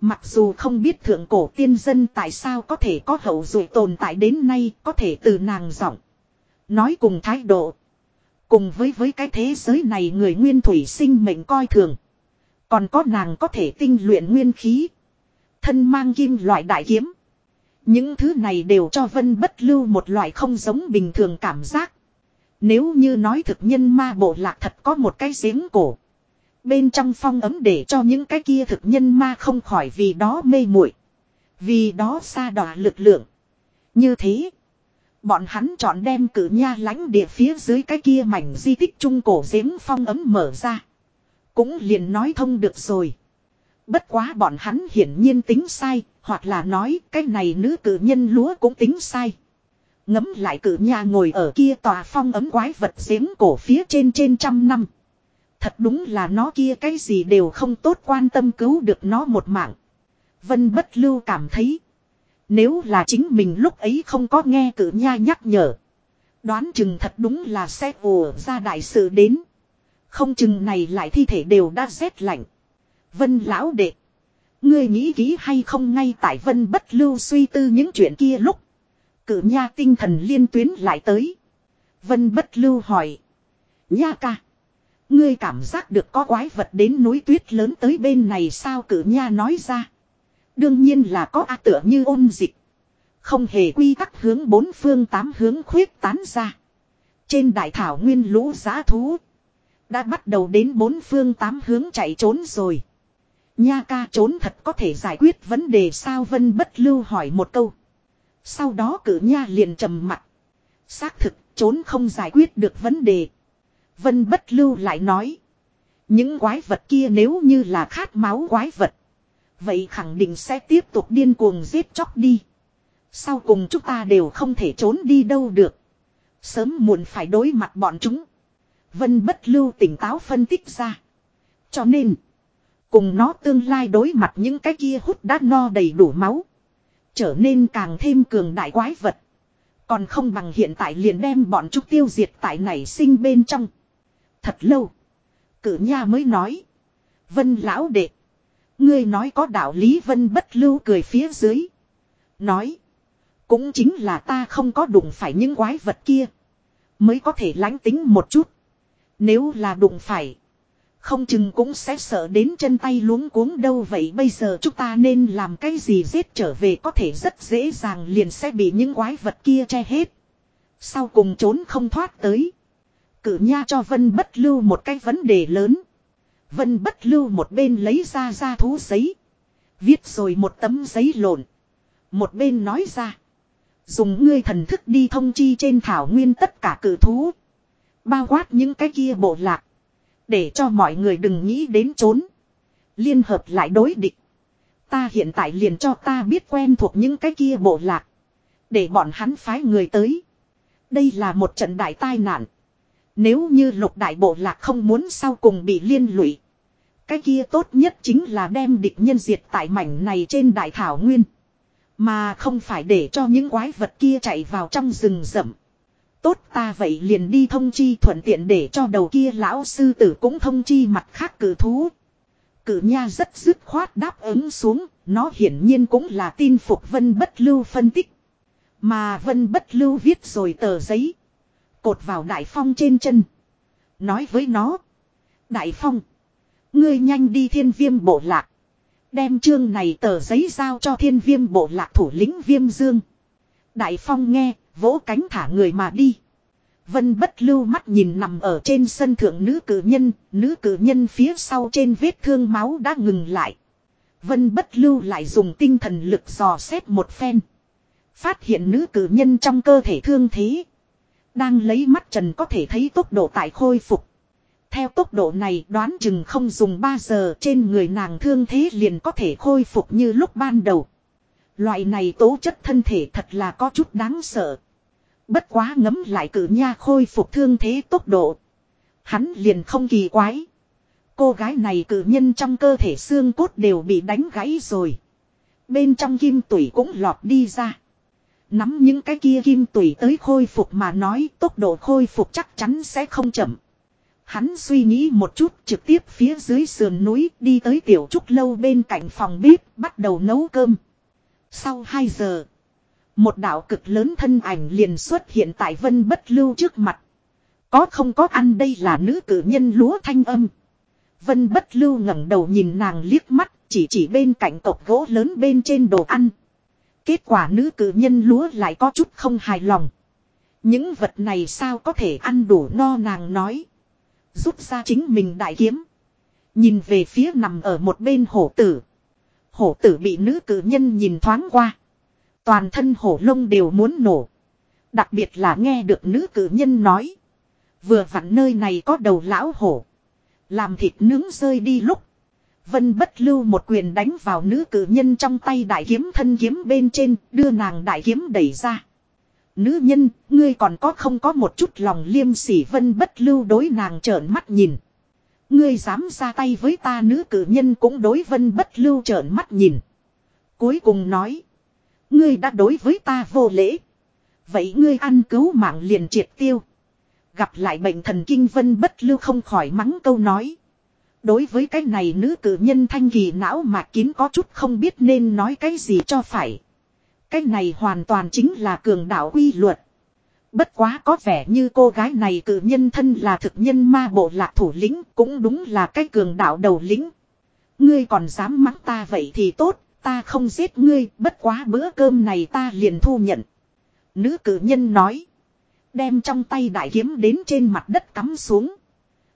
Mặc dù không biết thượng cổ tiên dân tại sao có thể có hậu duệ tồn tại đến nay, có thể từ nàng giọng. Nói cùng thái độ. Cùng với với cái thế giới này người nguyên thủy sinh mệnh coi thường. Còn có nàng có thể tinh luyện nguyên khí. Thân mang kim loại đại kiếm. Những thứ này đều cho vân bất lưu một loại không giống bình thường cảm giác. Nếu như nói thực nhân ma bộ lạc thật có một cái giếng cổ. Bên trong phong ấm để cho những cái kia thực nhân ma không khỏi vì đó mê muội Vì đó xa đỏ lực lượng. Như thế. Bọn hắn chọn đem cử nha lãnh địa phía dưới cái kia mảnh di tích trung cổ giếng phong ấm mở ra. Cũng liền nói thông được rồi. Bất quá bọn hắn hiển nhiên tính sai, hoặc là nói cái này nữ cử nhân lúa cũng tính sai. Ngấm lại cử nha ngồi ở kia tòa phong ấm quái vật giếng cổ phía trên trên trăm năm. Thật đúng là nó kia cái gì đều không tốt quan tâm cứu được nó một mạng. Vân bất lưu cảm thấy. Nếu là chính mình lúc ấy không có nghe cử nha nhắc nhở. Đoán chừng thật đúng là sẽ ùa ra đại sự đến. Không chừng này lại thi thể đều đã rét lạnh. Vân lão đệ. Ngươi nghĩ kỹ hay không ngay tại vân bất lưu suy tư những chuyện kia lúc. Cử nha tinh thần liên tuyến lại tới. Vân bất lưu hỏi. Nha ca. Ngươi cảm giác được có quái vật đến núi tuyết lớn tới bên này sao cử nha nói ra. Đương nhiên là có a tựa như ôn dịch. Không hề quy tắc hướng bốn phương tám hướng khuyết tán ra. Trên đại thảo nguyên lũ giá thú. Đã bắt đầu đến bốn phương tám hướng chạy trốn rồi. Nha ca trốn thật có thể giải quyết vấn đề sao Vân bất lưu hỏi một câu. Sau đó cử nha liền trầm mặt. Xác thực, trốn không giải quyết được vấn đề. Vân bất lưu lại nói. Những quái vật kia nếu như là khát máu quái vật. Vậy khẳng định sẽ tiếp tục điên cuồng giết chóc đi. Sau cùng chúng ta đều không thể trốn đi đâu được. Sớm muộn phải đối mặt bọn chúng. Vân bất lưu tỉnh táo phân tích ra. Cho nên. Cùng nó tương lai đối mặt những cái kia hút đã no đầy đủ máu. Trở nên càng thêm cường đại quái vật. Còn không bằng hiện tại liền đem bọn chúng tiêu diệt tại nảy sinh bên trong. Thật lâu. Cử nha mới nói. Vân lão đệ. Ngươi nói có đạo lý vân bất lưu cười phía dưới. Nói. Cũng chính là ta không có đụng phải những quái vật kia. Mới có thể lánh tính một chút. Nếu là đụng phải. Không chừng cũng sẽ sợ đến chân tay luống cuống đâu vậy bây giờ chúng ta nên làm cái gì giết trở về có thể rất dễ dàng liền sẽ bị những quái vật kia che hết. Sau cùng trốn không thoát tới. Cử nha cho Vân Bất Lưu một cái vấn đề lớn. Vân Bất Lưu một bên lấy ra ra thú giấy. Viết rồi một tấm giấy lộn. Một bên nói ra. Dùng ngươi thần thức đi thông chi trên thảo nguyên tất cả cử thú. Bao quát những cái kia bộ lạc. Để cho mọi người đừng nghĩ đến trốn. Liên hợp lại đối địch. Ta hiện tại liền cho ta biết quen thuộc những cái kia bộ lạc. Để bọn hắn phái người tới. Đây là một trận đại tai nạn. Nếu như lục đại bộ lạc không muốn sau cùng bị liên lụy. Cái kia tốt nhất chính là đem địch nhân diệt tại mảnh này trên đại thảo nguyên. Mà không phải để cho những quái vật kia chạy vào trong rừng rậm. Tốt ta vậy liền đi thông chi thuận tiện để cho đầu kia lão sư tử cũng thông chi mặt khác cử thú. Cử nha rất dứt khoát đáp ứng xuống, nó hiển nhiên cũng là tin phục Vân Bất Lưu phân tích. Mà Vân Bất Lưu viết rồi tờ giấy. Cột vào Đại Phong trên chân. Nói với nó. Đại Phong. Ngươi nhanh đi thiên viêm bộ lạc. Đem chương này tờ giấy giao cho thiên viêm bộ lạc thủ lĩnh viêm dương. Đại Phong nghe, vỗ cánh thả người mà đi. Vân bất lưu mắt nhìn nằm ở trên sân thượng nữ cử nhân, nữ cử nhân phía sau trên vết thương máu đã ngừng lại. Vân bất lưu lại dùng tinh thần lực dò xét một phen. Phát hiện nữ cử nhân trong cơ thể thương thế. Đang lấy mắt trần có thể thấy tốc độ tại khôi phục. Theo tốc độ này đoán chừng không dùng 3 giờ trên người nàng thương thế liền có thể khôi phục như lúc ban đầu. Loại này tố chất thân thể thật là có chút đáng sợ. Bất quá ngấm lại cử nha khôi phục thương thế tốc độ. Hắn liền không kỳ quái. Cô gái này cử nhân trong cơ thể xương cốt đều bị đánh gãy rồi. Bên trong kim tủy cũng lọt đi ra. Nắm những cái kia kim tủy tới khôi phục mà nói tốc độ khôi phục chắc chắn sẽ không chậm. Hắn suy nghĩ một chút trực tiếp phía dưới sườn núi đi tới tiểu trúc lâu bên cạnh phòng bếp bắt đầu nấu cơm. Sau 2 giờ, một đạo cực lớn thân ảnh liền xuất hiện tại vân bất lưu trước mặt. Có không có ăn đây là nữ cử nhân lúa thanh âm. Vân bất lưu ngẩng đầu nhìn nàng liếc mắt, chỉ chỉ bên cạnh cột gỗ lớn bên trên đồ ăn. Kết quả nữ cử nhân lúa lại có chút không hài lòng. Những vật này sao có thể ăn đủ no nàng nói. Rút ra chính mình đại kiếm. Nhìn về phía nằm ở một bên hổ tử. Hổ tử bị nữ cử nhân nhìn thoáng qua. Toàn thân hổ lông đều muốn nổ. Đặc biệt là nghe được nữ cử nhân nói. Vừa vặn nơi này có đầu lão hổ. Làm thịt nướng rơi đi lúc. Vân bất lưu một quyền đánh vào nữ cử nhân trong tay đại kiếm thân kiếm bên trên, đưa nàng đại kiếm đẩy ra. Nữ nhân, ngươi còn có không có một chút lòng liêm sỉ vân bất lưu đối nàng trợn mắt nhìn. Ngươi dám ra tay với ta nữ cử nhân cũng đối vân bất lưu trợn mắt nhìn. Cuối cùng nói. Ngươi đã đối với ta vô lễ. Vậy ngươi ăn cứu mạng liền triệt tiêu. Gặp lại bệnh thần kinh vân bất lưu không khỏi mắng câu nói. Đối với cái này nữ cử nhân thanh kỳ não mà kín có chút không biết nên nói cái gì cho phải. Cái này hoàn toàn chính là cường đạo quy luật. Bất quá có vẻ như cô gái này cử nhân thân là thực nhân ma bộ lạc thủ lĩnh cũng đúng là cái cường đạo đầu lĩnh. Ngươi còn dám mắng ta vậy thì tốt, ta không giết ngươi, bất quá bữa cơm này ta liền thu nhận. Nữ cử nhân nói. Đem trong tay đại kiếm đến trên mặt đất cắm xuống.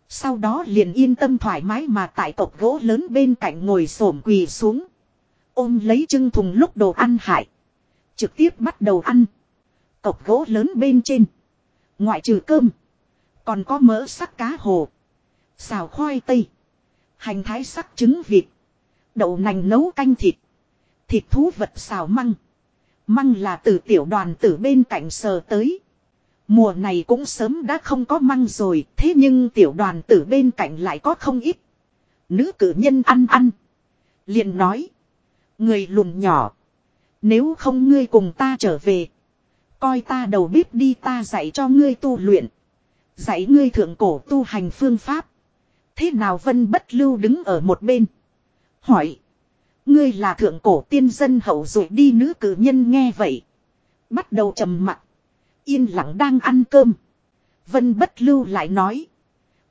Sau đó liền yên tâm thoải mái mà tại cột gỗ lớn bên cạnh ngồi xổm quỳ xuống. Ôm lấy trưng thùng lúc đồ ăn hại. Trực tiếp bắt đầu ăn. cột gỗ lớn bên trên. Ngoại trừ cơm. Còn có mỡ sắc cá hồ. Xào khoai tây. Hành thái sắc trứng vịt. Đậu nành nấu canh thịt. Thịt thú vật xào măng. Măng là từ tiểu đoàn tử bên cạnh sờ tới. Mùa này cũng sớm đã không có măng rồi, thế nhưng tiểu đoàn tử bên cạnh lại có không ít. Nữ cử nhân ăn ăn. liền nói. Người lùn nhỏ. Nếu không ngươi cùng ta trở về. Coi ta đầu bếp đi ta dạy cho ngươi tu luyện. Dạy ngươi thượng cổ tu hành phương pháp. Thế nào vân bất lưu đứng ở một bên. Hỏi. Ngươi là thượng cổ tiên dân hậu rồi đi nữ cử nhân nghe vậy. Bắt đầu trầm mặt. Yên lặng đang ăn cơm. Vân bất lưu lại nói.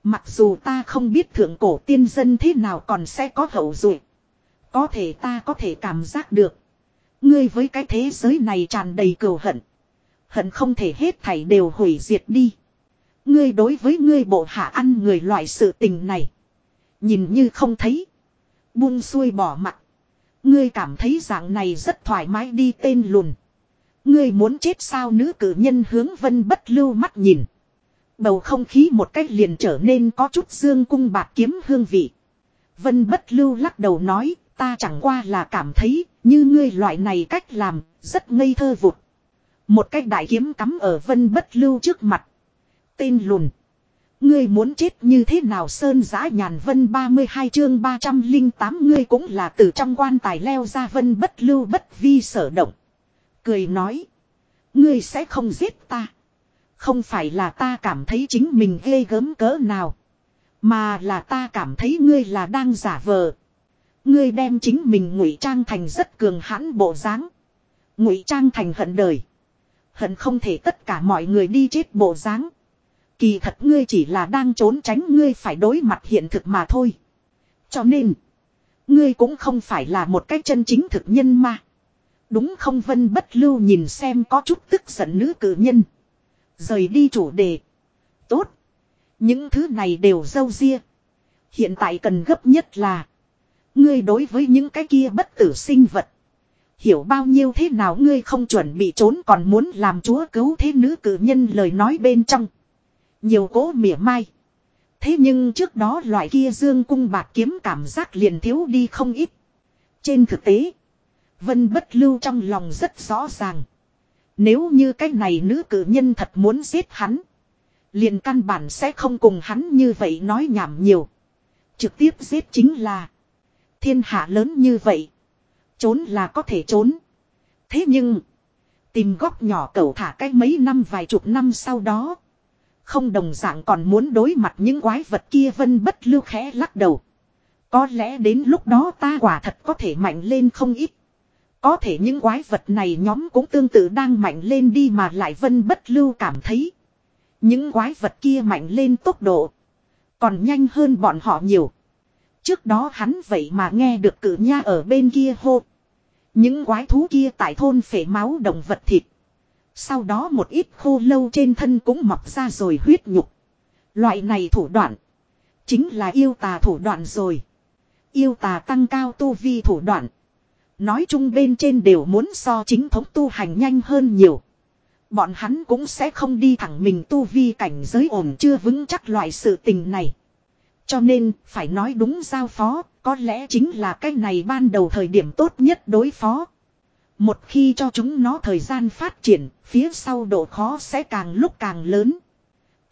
Mặc dù ta không biết thượng cổ tiên dân thế nào còn sẽ có hậu rồi. Có thể ta có thể cảm giác được. Ngươi với cái thế giới này tràn đầy cừu hận. Hận không thể hết thảy đều hủy diệt đi. Ngươi đối với ngươi bộ hạ ăn người loại sự tình này. Nhìn như không thấy. Buông xuôi bỏ mặt. Ngươi cảm thấy dạng này rất thoải mái đi tên lùn. Ngươi muốn chết sao nữ cử nhân hướng vân bất lưu mắt nhìn. Bầu không khí một cách liền trở nên có chút dương cung bạc kiếm hương vị. Vân bất lưu lắc đầu nói, ta chẳng qua là cảm thấy, như ngươi loại này cách làm, rất ngây thơ vụt. Một cách đại kiếm cắm ở vân bất lưu trước mặt. Tên lùn. Ngươi muốn chết như thế nào sơn giã nhàn vân 32 chương 308 ngươi cũng là từ trong quan tài leo ra vân bất lưu bất vi sở động. Cười nói. Ngươi sẽ không giết ta. Không phải là ta cảm thấy chính mình ghê gớm cỡ nào. Mà là ta cảm thấy ngươi là đang giả vờ. Ngươi đem chính mình ngụy trang thành rất cường hãn bộ dáng. Ngụy trang thành hận đời. Hận không thể tất cả mọi người đi chết bộ dáng. Kỳ thật ngươi chỉ là đang trốn tránh ngươi phải đối mặt hiện thực mà thôi. Cho nên. Ngươi cũng không phải là một cái chân chính thực nhân mà. Đúng không vân bất lưu nhìn xem có chút tức giận nữ cử nhân. Rời đi chủ đề. Tốt. Những thứ này đều dâu ria. Hiện tại cần gấp nhất là. Ngươi đối với những cái kia bất tử sinh vật. Hiểu bao nhiêu thế nào ngươi không chuẩn bị trốn còn muốn làm chúa cứu thế nữ cử nhân lời nói bên trong. Nhiều cố mỉa mai. Thế nhưng trước đó loại kia dương cung bạc kiếm cảm giác liền thiếu đi không ít. Trên thực tế. Vân bất lưu trong lòng rất rõ ràng. Nếu như cái này nữ cử nhân thật muốn giết hắn. Liền căn bản sẽ không cùng hắn như vậy nói nhảm nhiều. Trực tiếp giết chính là. Thiên hạ lớn như vậy. Trốn là có thể trốn. Thế nhưng. Tìm góc nhỏ cẩu thả cái mấy năm vài chục năm sau đó. Không đồng dạng còn muốn đối mặt những quái vật kia, vân bất lưu khẽ lắc đầu. Có lẽ đến lúc đó ta quả thật có thể mạnh lên không ít. Có thể những quái vật này nhóm cũng tương tự đang mạnh lên đi mà lại vân bất lưu cảm thấy. Những quái vật kia mạnh lên tốc độ. Còn nhanh hơn bọn họ nhiều. Trước đó hắn vậy mà nghe được cử nha ở bên kia hô. Những quái thú kia tại thôn phể máu động vật thịt. Sau đó một ít khô lâu trên thân cũng mọc ra rồi huyết nhục. Loại này thủ đoạn. Chính là yêu tà thủ đoạn rồi. Yêu tà tăng cao tu vi thủ đoạn. Nói chung bên trên đều muốn so chính thống tu hành nhanh hơn nhiều. Bọn hắn cũng sẽ không đi thẳng mình tu vi cảnh giới ổn chưa vững chắc loại sự tình này. Cho nên, phải nói đúng giao phó, có lẽ chính là cái này ban đầu thời điểm tốt nhất đối phó. Một khi cho chúng nó thời gian phát triển, phía sau độ khó sẽ càng lúc càng lớn.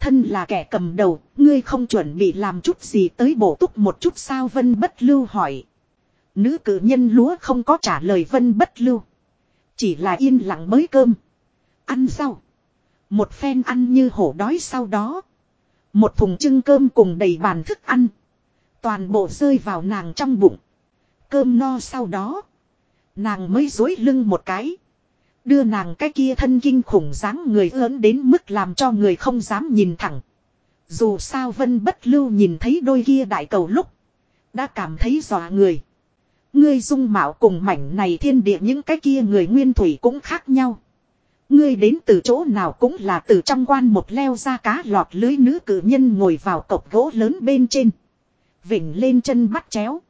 Thân là kẻ cầm đầu, ngươi không chuẩn bị làm chút gì tới bổ túc một chút sao Vân Bất Lưu hỏi. Nữ cử nhân lúa không có trả lời Vân Bất Lưu. Chỉ là yên lặng bới cơm. Ăn rau. Một phen ăn như hổ đói sau đó. Một thùng trưng cơm cùng đầy bàn thức ăn. Toàn bộ rơi vào nàng trong bụng. Cơm no sau đó. Nàng mới dối lưng một cái. Đưa nàng cái kia thân kinh khủng dáng người lớn đến mức làm cho người không dám nhìn thẳng. Dù sao vân bất lưu nhìn thấy đôi kia đại cầu lúc. Đã cảm thấy dọa người. Ngươi dung mạo cùng mảnh này thiên địa những cái kia người nguyên thủy cũng khác nhau. Ngươi đến từ chỗ nào cũng là từ trong quan một leo ra cá lọt lưới nữ cử nhân ngồi vào cọc gỗ lớn bên trên. Vịnh lên chân bắt chéo.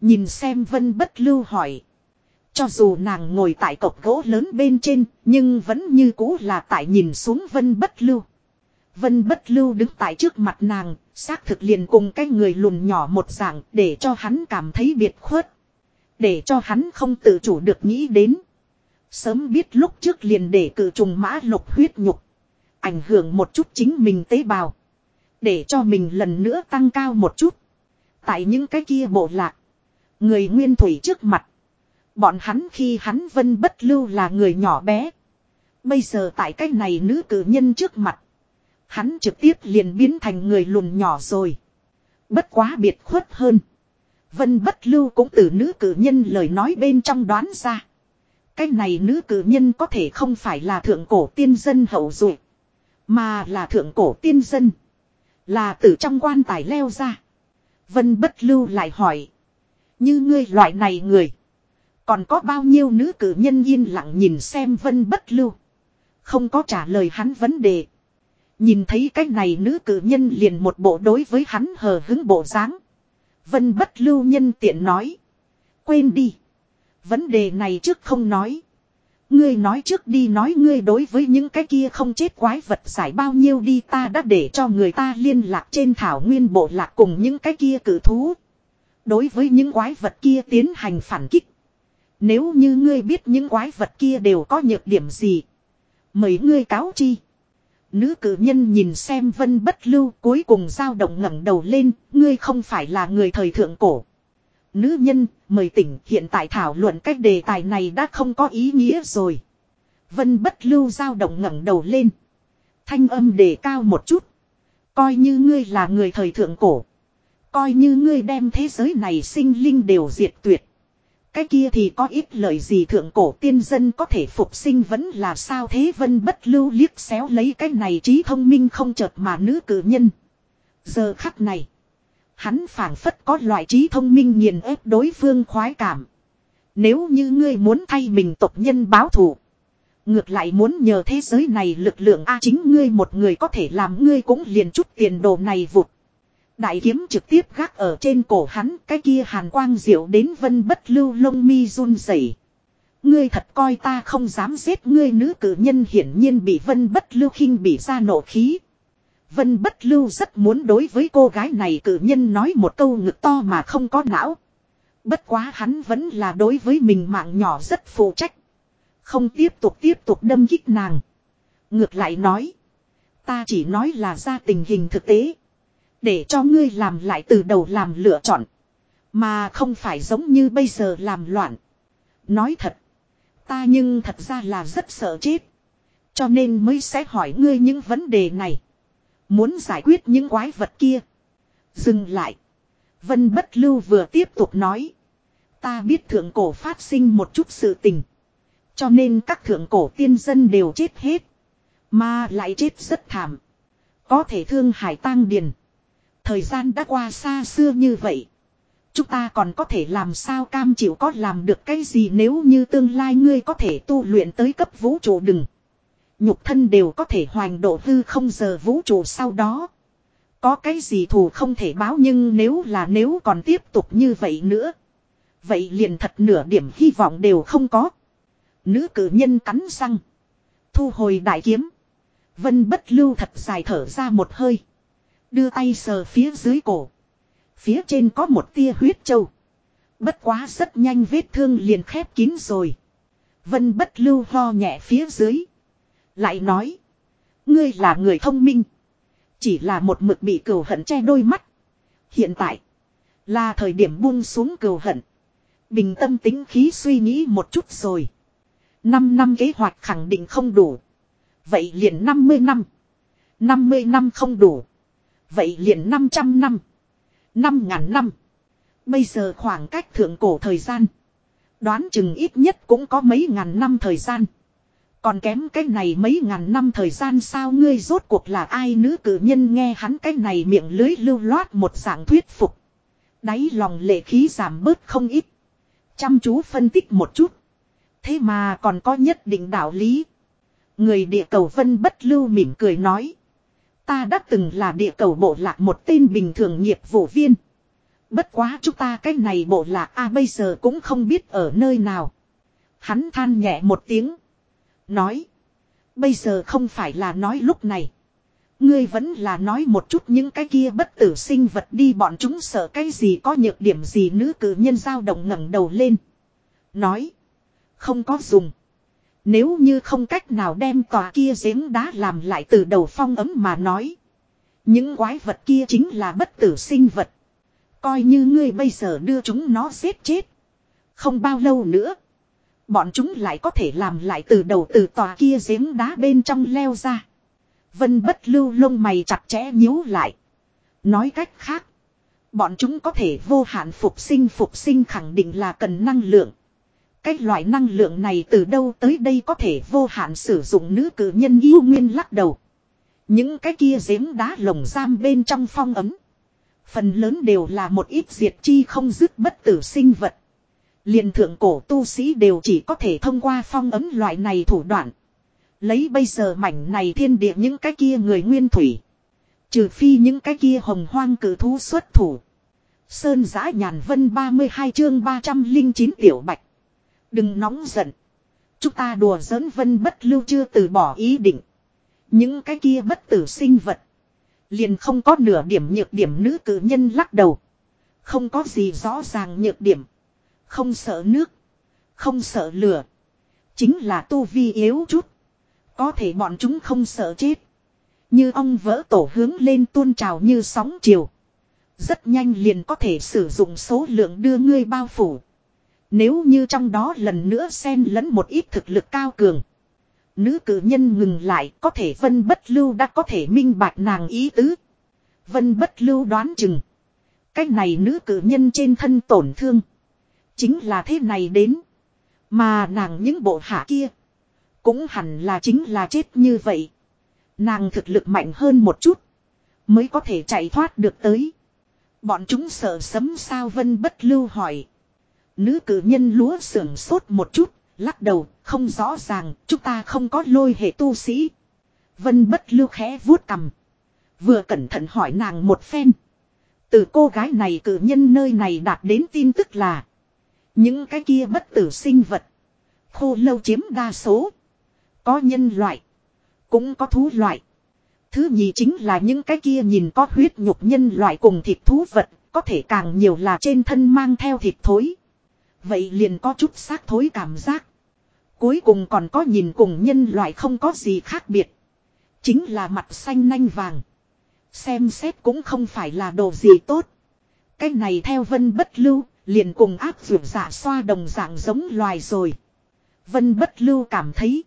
Nhìn xem vân bất lưu hỏi. Cho dù nàng ngồi tại cọc gỗ lớn bên trên, nhưng vẫn như cũ là tại nhìn xuống vân bất lưu. Vân bất lưu đứng tại trước mặt nàng, xác thực liền cùng cái người lùn nhỏ một dạng để cho hắn cảm thấy biệt khuất. Để cho hắn không tự chủ được nghĩ đến. Sớm biết lúc trước liền để cử trùng mã lục huyết nhục. Ảnh hưởng một chút chính mình tế bào. Để cho mình lần nữa tăng cao một chút. Tại những cái kia bộ lạc. Người nguyên thủy trước mặt. Bọn hắn khi hắn vân bất lưu là người nhỏ bé. Bây giờ tại cái này nữ cử nhân trước mặt. Hắn trực tiếp liền biến thành người lùn nhỏ rồi. Bất quá biệt khuất hơn. Vân bất lưu cũng từ nữ cử nhân lời nói bên trong đoán ra. Cái này nữ cử nhân có thể không phải là thượng cổ tiên dân hậu duệ, Mà là thượng cổ tiên dân. Là từ trong quan tài leo ra. Vân bất lưu lại hỏi. Như ngươi loại này người. Còn có bao nhiêu nữ cử nhân yên lặng nhìn xem vân bất lưu. Không có trả lời hắn vấn đề. Nhìn thấy cái này nữ cử nhân liền một bộ đối với hắn hờ hứng bộ dáng. Vân bất lưu nhân tiện nói. Quên đi. Vấn đề này trước không nói. Ngươi nói trước đi nói ngươi đối với những cái kia không chết quái vật giải bao nhiêu đi ta đã để cho người ta liên lạc trên thảo nguyên bộ lạc cùng những cái kia cử thú. Đối với những quái vật kia tiến hành phản kích. Nếu như ngươi biết những quái vật kia đều có nhược điểm gì. Mời ngươi cáo chi. Nữ cử nhân nhìn xem vân bất lưu cuối cùng dao động ngẩng đầu lên, ngươi không phải là người thời thượng cổ. Nữ nhân, mời tỉnh hiện tại thảo luận cách đề tài này đã không có ý nghĩa rồi. Vân bất lưu dao động ngẩng đầu lên. Thanh âm đề cao một chút. Coi như ngươi là người thời thượng cổ. Coi như ngươi đem thế giới này sinh linh đều diệt tuyệt. Cái kia thì có ít lời gì thượng cổ tiên dân có thể phục sinh vẫn là sao thế vân bất lưu liếc xéo lấy cái này trí thông minh không chợt mà nữ cử nhân. Giờ khắc này. Hắn phảng phất có loại trí thông minh nghiền ép đối phương khoái cảm. Nếu như ngươi muốn thay mình tộc nhân báo thù. Ngược lại muốn nhờ thế giới này lực lượng A chính ngươi một người có thể làm ngươi cũng liền chút tiền đồ này vụt. Đại kiếm trực tiếp gác ở trên cổ hắn, cái kia hàn quang diệu đến vân bất lưu lông mi run rẩy. Ngươi thật coi ta không dám giết ngươi nữ cử nhân hiển nhiên bị vân bất lưu khinh bị ra nộ khí. Vân bất lưu rất muốn đối với cô gái này cử nhân nói một câu ngực to mà không có não. Bất quá hắn vẫn là đối với mình mạng nhỏ rất phụ trách. Không tiếp tục tiếp tục đâm kích nàng. Ngược lại nói. Ta chỉ nói là ra tình hình thực tế. Để cho ngươi làm lại từ đầu làm lựa chọn. Mà không phải giống như bây giờ làm loạn. Nói thật. Ta nhưng thật ra là rất sợ chết. Cho nên mới sẽ hỏi ngươi những vấn đề này. Muốn giải quyết những quái vật kia. Dừng lại. Vân bất lưu vừa tiếp tục nói. Ta biết thượng cổ phát sinh một chút sự tình. Cho nên các thượng cổ tiên dân đều chết hết. Mà lại chết rất thảm. Có thể thương hải tang điền. Thời gian đã qua xa xưa như vậy. Chúng ta còn có thể làm sao cam chịu có làm được cái gì nếu như tương lai ngươi có thể tu luyện tới cấp vũ trụ đừng. Nhục thân đều có thể hoành độ hư không giờ vũ trụ sau đó. Có cái gì thù không thể báo nhưng nếu là nếu còn tiếp tục như vậy nữa. Vậy liền thật nửa điểm hy vọng đều không có. Nữ cử nhân cắn răng. Thu hồi đại kiếm. Vân bất lưu thật dài thở ra một hơi. Đưa tay sờ phía dưới cổ. Phía trên có một tia huyết châu. Bất quá rất nhanh vết thương liền khép kín rồi. Vân bất lưu ho nhẹ phía dưới. Lại nói. Ngươi là người thông minh. Chỉ là một mực bị cừu hận che đôi mắt. Hiện tại. Là thời điểm buông xuống cừu hận. Bình tâm tính khí suy nghĩ một chút rồi. Năm năm kế hoạch khẳng định không đủ. Vậy liền 50 năm. 50 năm không đủ. Vậy liền 500 năm. 5 ngàn năm. Bây giờ khoảng cách thượng cổ thời gian. Đoán chừng ít nhất cũng có mấy ngàn năm thời gian. Còn kém cái này mấy ngàn năm thời gian sao ngươi rốt cuộc là ai nữ cử nhân nghe hắn cái này miệng lưới lưu loát một dạng thuyết phục. Đáy lòng lệ khí giảm bớt không ít. Chăm chú phân tích một chút. Thế mà còn có nhất định đạo lý. Người địa cầu vân bất lưu mỉm cười nói. Ta đã từng là địa cầu bộ lạc một tên bình thường nghiệp vụ viên. Bất quá chúng ta cái này bộ lạc a bây giờ cũng không biết ở nơi nào. Hắn than nhẹ một tiếng. Nói. Bây giờ không phải là nói lúc này. Ngươi vẫn là nói một chút những cái kia bất tử sinh vật đi bọn chúng sợ cái gì có nhược điểm gì nữ cử nhân dao động ngẩng đầu lên. Nói. Không có dùng. Nếu như không cách nào đem tòa kia giếng đá làm lại từ đầu phong ấm mà nói. Những quái vật kia chính là bất tử sinh vật. Coi như ngươi bây giờ đưa chúng nó giết chết. Không bao lâu nữa. Bọn chúng lại có thể làm lại từ đầu từ tòa kia giếng đá bên trong leo ra. Vân bất lưu lông mày chặt chẽ nhíu lại. Nói cách khác. Bọn chúng có thể vô hạn phục sinh phục sinh khẳng định là cần năng lượng. Cái loại năng lượng này từ đâu tới đây có thể vô hạn sử dụng nữ cử nhân yêu nguyên lắc đầu. Những cái kia giếng đá lồng giam bên trong phong ấm. Phần lớn đều là một ít diệt chi không dứt bất tử sinh vật. liền thượng cổ tu sĩ đều chỉ có thể thông qua phong ấm loại này thủ đoạn. Lấy bây giờ mảnh này thiên địa những cái kia người nguyên thủy. Trừ phi những cái kia hồng hoang cử thú xuất thủ. Sơn giã nhàn vân 32 chương 309 tiểu bạch. Đừng nóng giận. Chúng ta đùa giỡn vân bất lưu chưa từ bỏ ý định. Những cái kia bất tử sinh vật. Liền không có nửa điểm nhược điểm nữ cử nhân lắc đầu. Không có gì rõ ràng nhược điểm. Không sợ nước. Không sợ lửa. Chính là tu vi yếu chút. Có thể bọn chúng không sợ chết. Như ông vỡ tổ hướng lên tuôn trào như sóng chiều. Rất nhanh liền có thể sử dụng số lượng đưa ngươi bao phủ. Nếu như trong đó lần nữa xen lẫn một ít thực lực cao cường. Nữ cử nhân ngừng lại có thể vân bất lưu đã có thể minh bạch nàng ý tứ. Vân bất lưu đoán chừng. Cái này nữ cử nhân trên thân tổn thương. Chính là thế này đến. Mà nàng những bộ hạ kia. Cũng hẳn là chính là chết như vậy. Nàng thực lực mạnh hơn một chút. Mới có thể chạy thoát được tới. Bọn chúng sợ sấm sao vân bất lưu hỏi. Nữ cử nhân lúa sưởng sốt một chút, lắc đầu, không rõ ràng, chúng ta không có lôi hệ tu sĩ. Vân bất lưu khẽ vuốt cầm. Vừa cẩn thận hỏi nàng một phen. Từ cô gái này cử nhân nơi này đạt đến tin tức là. Những cái kia bất tử sinh vật. Khô lâu chiếm đa số. Có nhân loại. Cũng có thú loại. Thứ nhì chính là những cái kia nhìn có huyết nhục nhân loại cùng thịt thú vật. Có thể càng nhiều là trên thân mang theo thịt thối. Vậy liền có chút xác thối cảm giác. Cuối cùng còn có nhìn cùng nhân loại không có gì khác biệt. Chính là mặt xanh nanh vàng. Xem xét cũng không phải là đồ gì tốt. Cái này theo vân bất lưu, liền cùng áp dụng giả xoa đồng dạng giống loài rồi. Vân bất lưu cảm thấy.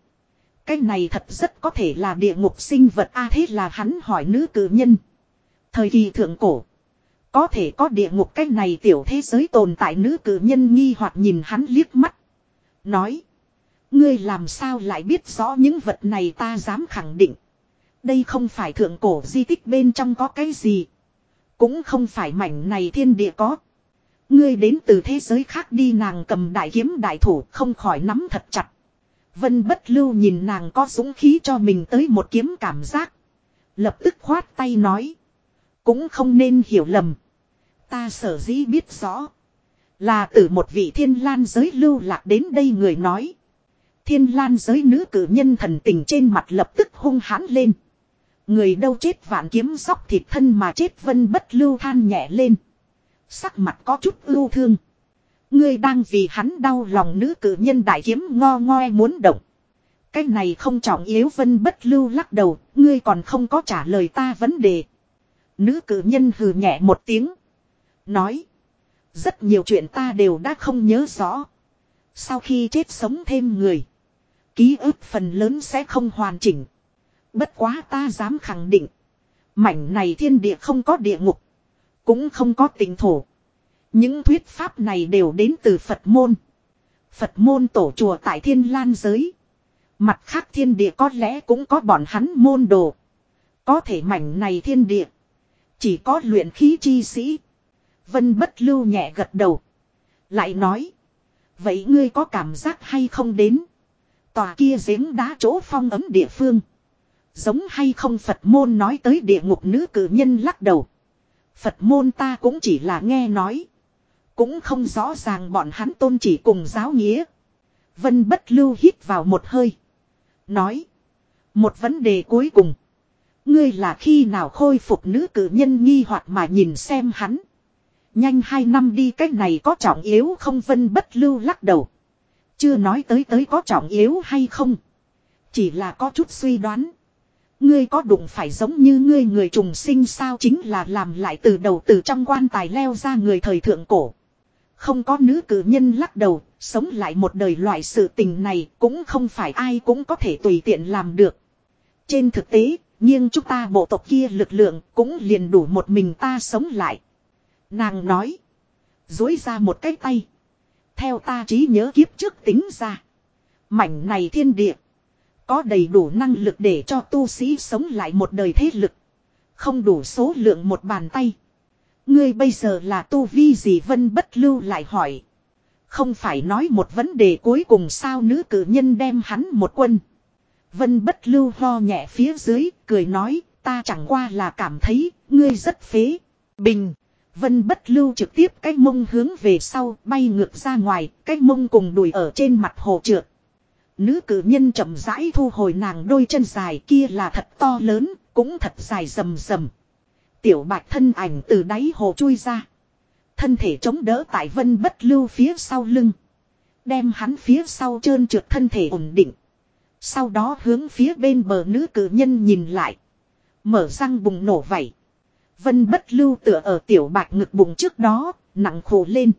Cái này thật rất có thể là địa ngục sinh vật a thế là hắn hỏi nữ cử nhân. Thời kỳ thượng cổ. Có thể có địa ngục cái này tiểu thế giới tồn tại nữ cử nhân nghi hoặc nhìn hắn liếc mắt. Nói. Ngươi làm sao lại biết rõ những vật này ta dám khẳng định. Đây không phải thượng cổ di tích bên trong có cái gì. Cũng không phải mảnh này thiên địa có. Ngươi đến từ thế giới khác đi, nàng cầm đại kiếm đại thủ không khỏi nắm thật chặt. Vân bất lưu nhìn nàng có dũng khí cho mình tới một kiếm cảm giác. Lập tức khoát tay nói. Cũng không nên hiểu lầm. Ta sở dĩ biết rõ. Là từ một vị thiên lan giới lưu lạc đến đây người nói. Thiên lan giới nữ cử nhân thần tình trên mặt lập tức hung hãn lên. Người đâu chết vạn kiếm sóc thịt thân mà chết vân bất lưu than nhẹ lên. Sắc mặt có chút ưu thương. Ngươi đang vì hắn đau lòng nữ cử nhân đại kiếm ngo ngoe muốn động. Cái này không trọng yếu vân bất lưu lắc đầu, ngươi còn không có trả lời ta vấn đề. Nữ cử nhân hừ nhẹ một tiếng. Nói. Rất nhiều chuyện ta đều đã không nhớ rõ. Sau khi chết sống thêm người. Ký ức phần lớn sẽ không hoàn chỉnh. Bất quá ta dám khẳng định. Mảnh này thiên địa không có địa ngục. Cũng không có tỉnh thổ. Những thuyết pháp này đều đến từ Phật môn. Phật môn tổ chùa tại thiên lan giới. Mặt khác thiên địa có lẽ cũng có bọn hắn môn đồ. Có thể mảnh này thiên địa. Chỉ có luyện khí chi sĩ. Vân bất lưu nhẹ gật đầu. Lại nói. Vậy ngươi có cảm giác hay không đến. Tòa kia giếng đá chỗ phong ấm địa phương. Giống hay không Phật môn nói tới địa ngục nữ cử nhân lắc đầu. Phật môn ta cũng chỉ là nghe nói. Cũng không rõ ràng bọn hắn tôn chỉ cùng giáo nghĩa. Vân bất lưu hít vào một hơi. Nói. Một vấn đề cuối cùng. Ngươi là khi nào khôi phục nữ cử nhân nghi hoặc mà nhìn xem hắn. Nhanh hai năm đi cách này có trọng yếu không vân bất lưu lắc đầu. Chưa nói tới tới có trọng yếu hay không. Chỉ là có chút suy đoán. Ngươi có đụng phải giống như ngươi người trùng sinh sao chính là làm lại từ đầu từ trong quan tài leo ra người thời thượng cổ. Không có nữ cử nhân lắc đầu, sống lại một đời loại sự tình này cũng không phải ai cũng có thể tùy tiện làm được. Trên thực tế, nhưng chúng ta bộ tộc kia lực lượng cũng liền đủ một mình ta sống lại. Nàng nói. Dối ra một cái tay. Theo ta trí nhớ kiếp trước tính ra. Mảnh này thiên địa. Có đầy đủ năng lực để cho tu sĩ sống lại một đời thế lực. Không đủ số lượng một bàn tay. Ngươi bây giờ là tu vi gì vân bất lưu lại hỏi. Không phải nói một vấn đề cuối cùng sao nữ cử nhân đem hắn một quân. Vân bất lưu ho nhẹ phía dưới, cười nói, ta chẳng qua là cảm thấy, ngươi rất phế. Bình. Vân bất lưu trực tiếp cái mông hướng về sau, bay ngược ra ngoài, cái mông cùng đùi ở trên mặt hồ trượt. Nữ cử nhân chậm rãi thu hồi nàng đôi chân dài kia là thật to lớn, cũng thật dài rầm rầm. Tiểu bạch thân ảnh từ đáy hồ chui ra. Thân thể chống đỡ tại vân bất lưu phía sau lưng. Đem hắn phía sau trơn trượt thân thể ổn định. Sau đó hướng phía bên bờ nữ cử nhân nhìn lại. Mở răng bùng nổ vảy. Vân bất lưu tựa ở tiểu bạch ngực bụng trước đó, nặng khổ lên.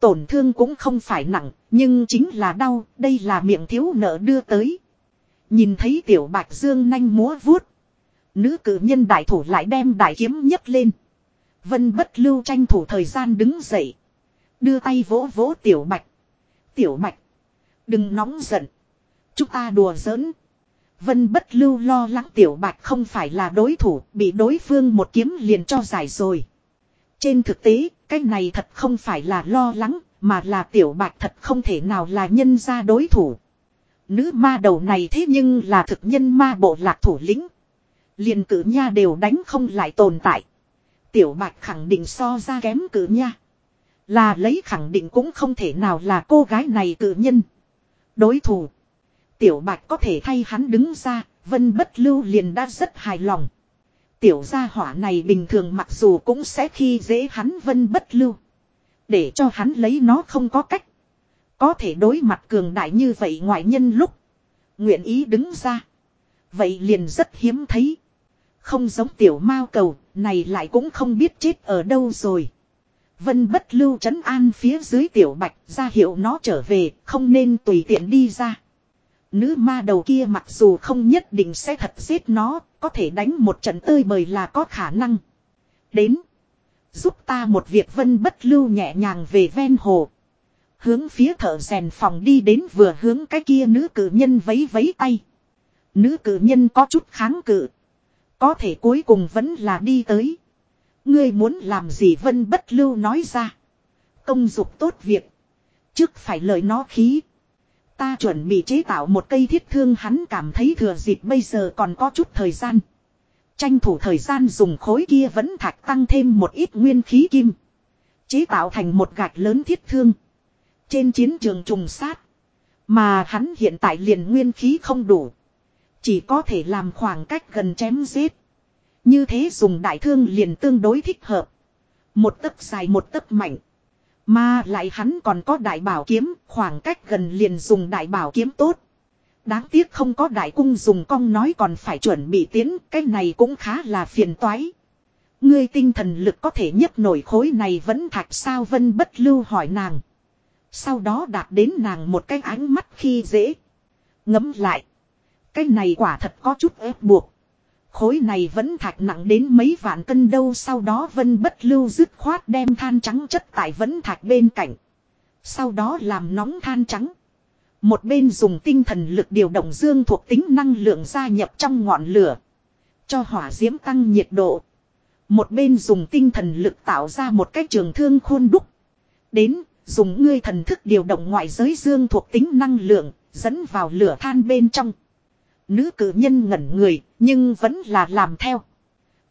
Tổn thương cũng không phải nặng, nhưng chính là đau, đây là miệng thiếu nợ đưa tới. Nhìn thấy tiểu bạch dương nanh múa vuốt. Nữ cử nhân đại thủ lại đem đại kiếm nhấc lên. Vân bất lưu tranh thủ thời gian đứng dậy. Đưa tay vỗ vỗ tiểu bạch. Tiểu bạch. Đừng nóng giận. Chúng ta đùa giỡn. Vân bất lưu lo lắng tiểu bạch không phải là đối thủ, bị đối phương một kiếm liền cho giải rồi. Trên thực tế, cái này thật không phải là lo lắng, mà là tiểu bạch thật không thể nào là nhân ra đối thủ. Nữ ma đầu này thế nhưng là thực nhân ma bộ lạc thủ lĩnh. liền cử nha đều đánh không lại tồn tại. Tiểu bạch khẳng định so ra kém cử nha. Là lấy khẳng định cũng không thể nào là cô gái này cử nhân. Đối thủ. Tiểu bạch có thể thay hắn đứng ra, vân bất lưu liền đã rất hài lòng. Tiểu gia hỏa này bình thường mặc dù cũng sẽ khi dễ hắn vân bất lưu. Để cho hắn lấy nó không có cách. Có thể đối mặt cường đại như vậy ngoại nhân lúc. Nguyện ý đứng ra. Vậy liền rất hiếm thấy. Không giống tiểu mao cầu, này lại cũng không biết chết ở đâu rồi. Vân bất lưu trấn an phía dưới tiểu bạch ra hiệu nó trở về, không nên tùy tiện đi ra. Nữ ma đầu kia mặc dù không nhất định sẽ thật giết nó, có thể đánh một trận tơi bời là có khả năng. Đến. Giúp ta một việc vân bất lưu nhẹ nhàng về ven hồ. Hướng phía thợ rèn phòng đi đến vừa hướng cái kia nữ cử nhân vấy vấy tay. Nữ cử nhân có chút kháng cự. Có thể cuối cùng vẫn là đi tới. Ngươi muốn làm gì vân bất lưu nói ra. Công dục tốt việc. Trước phải lời nó khí. Ta chuẩn bị chế tạo một cây thiết thương hắn cảm thấy thừa dịp bây giờ còn có chút thời gian. Tranh thủ thời gian dùng khối kia vẫn thạch tăng thêm một ít nguyên khí kim. Chế tạo thành một gạch lớn thiết thương. Trên chiến trường trùng sát. Mà hắn hiện tại liền nguyên khí không đủ. Chỉ có thể làm khoảng cách gần chém giết. Như thế dùng đại thương liền tương đối thích hợp. Một tấc dài một tấc mạnh. Mà lại hắn còn có đại bảo kiếm, khoảng cách gần liền dùng đại bảo kiếm tốt. Đáng tiếc không có đại cung dùng cong nói còn phải chuẩn bị tiến, cái này cũng khá là phiền toái. Ngươi tinh thần lực có thể nhấp nổi khối này vẫn thạch sao vân bất lưu hỏi nàng. Sau đó đạt đến nàng một cái ánh mắt khi dễ. Ngấm lại. Cái này quả thật có chút ép buộc. Khối này vẫn thạch nặng đến mấy vạn cân đâu sau đó vân bất lưu dứt khoát đem than trắng chất tại vẫn thạch bên cạnh. Sau đó làm nóng than trắng. Một bên dùng tinh thần lực điều động dương thuộc tính năng lượng gia nhập trong ngọn lửa. Cho hỏa diễm tăng nhiệt độ. Một bên dùng tinh thần lực tạo ra một cái trường thương khôn đúc. Đến, dùng ngươi thần thức điều động ngoại giới dương thuộc tính năng lượng, dẫn vào lửa than bên trong. Nữ cử nhân ngẩn người, nhưng vẫn là làm theo.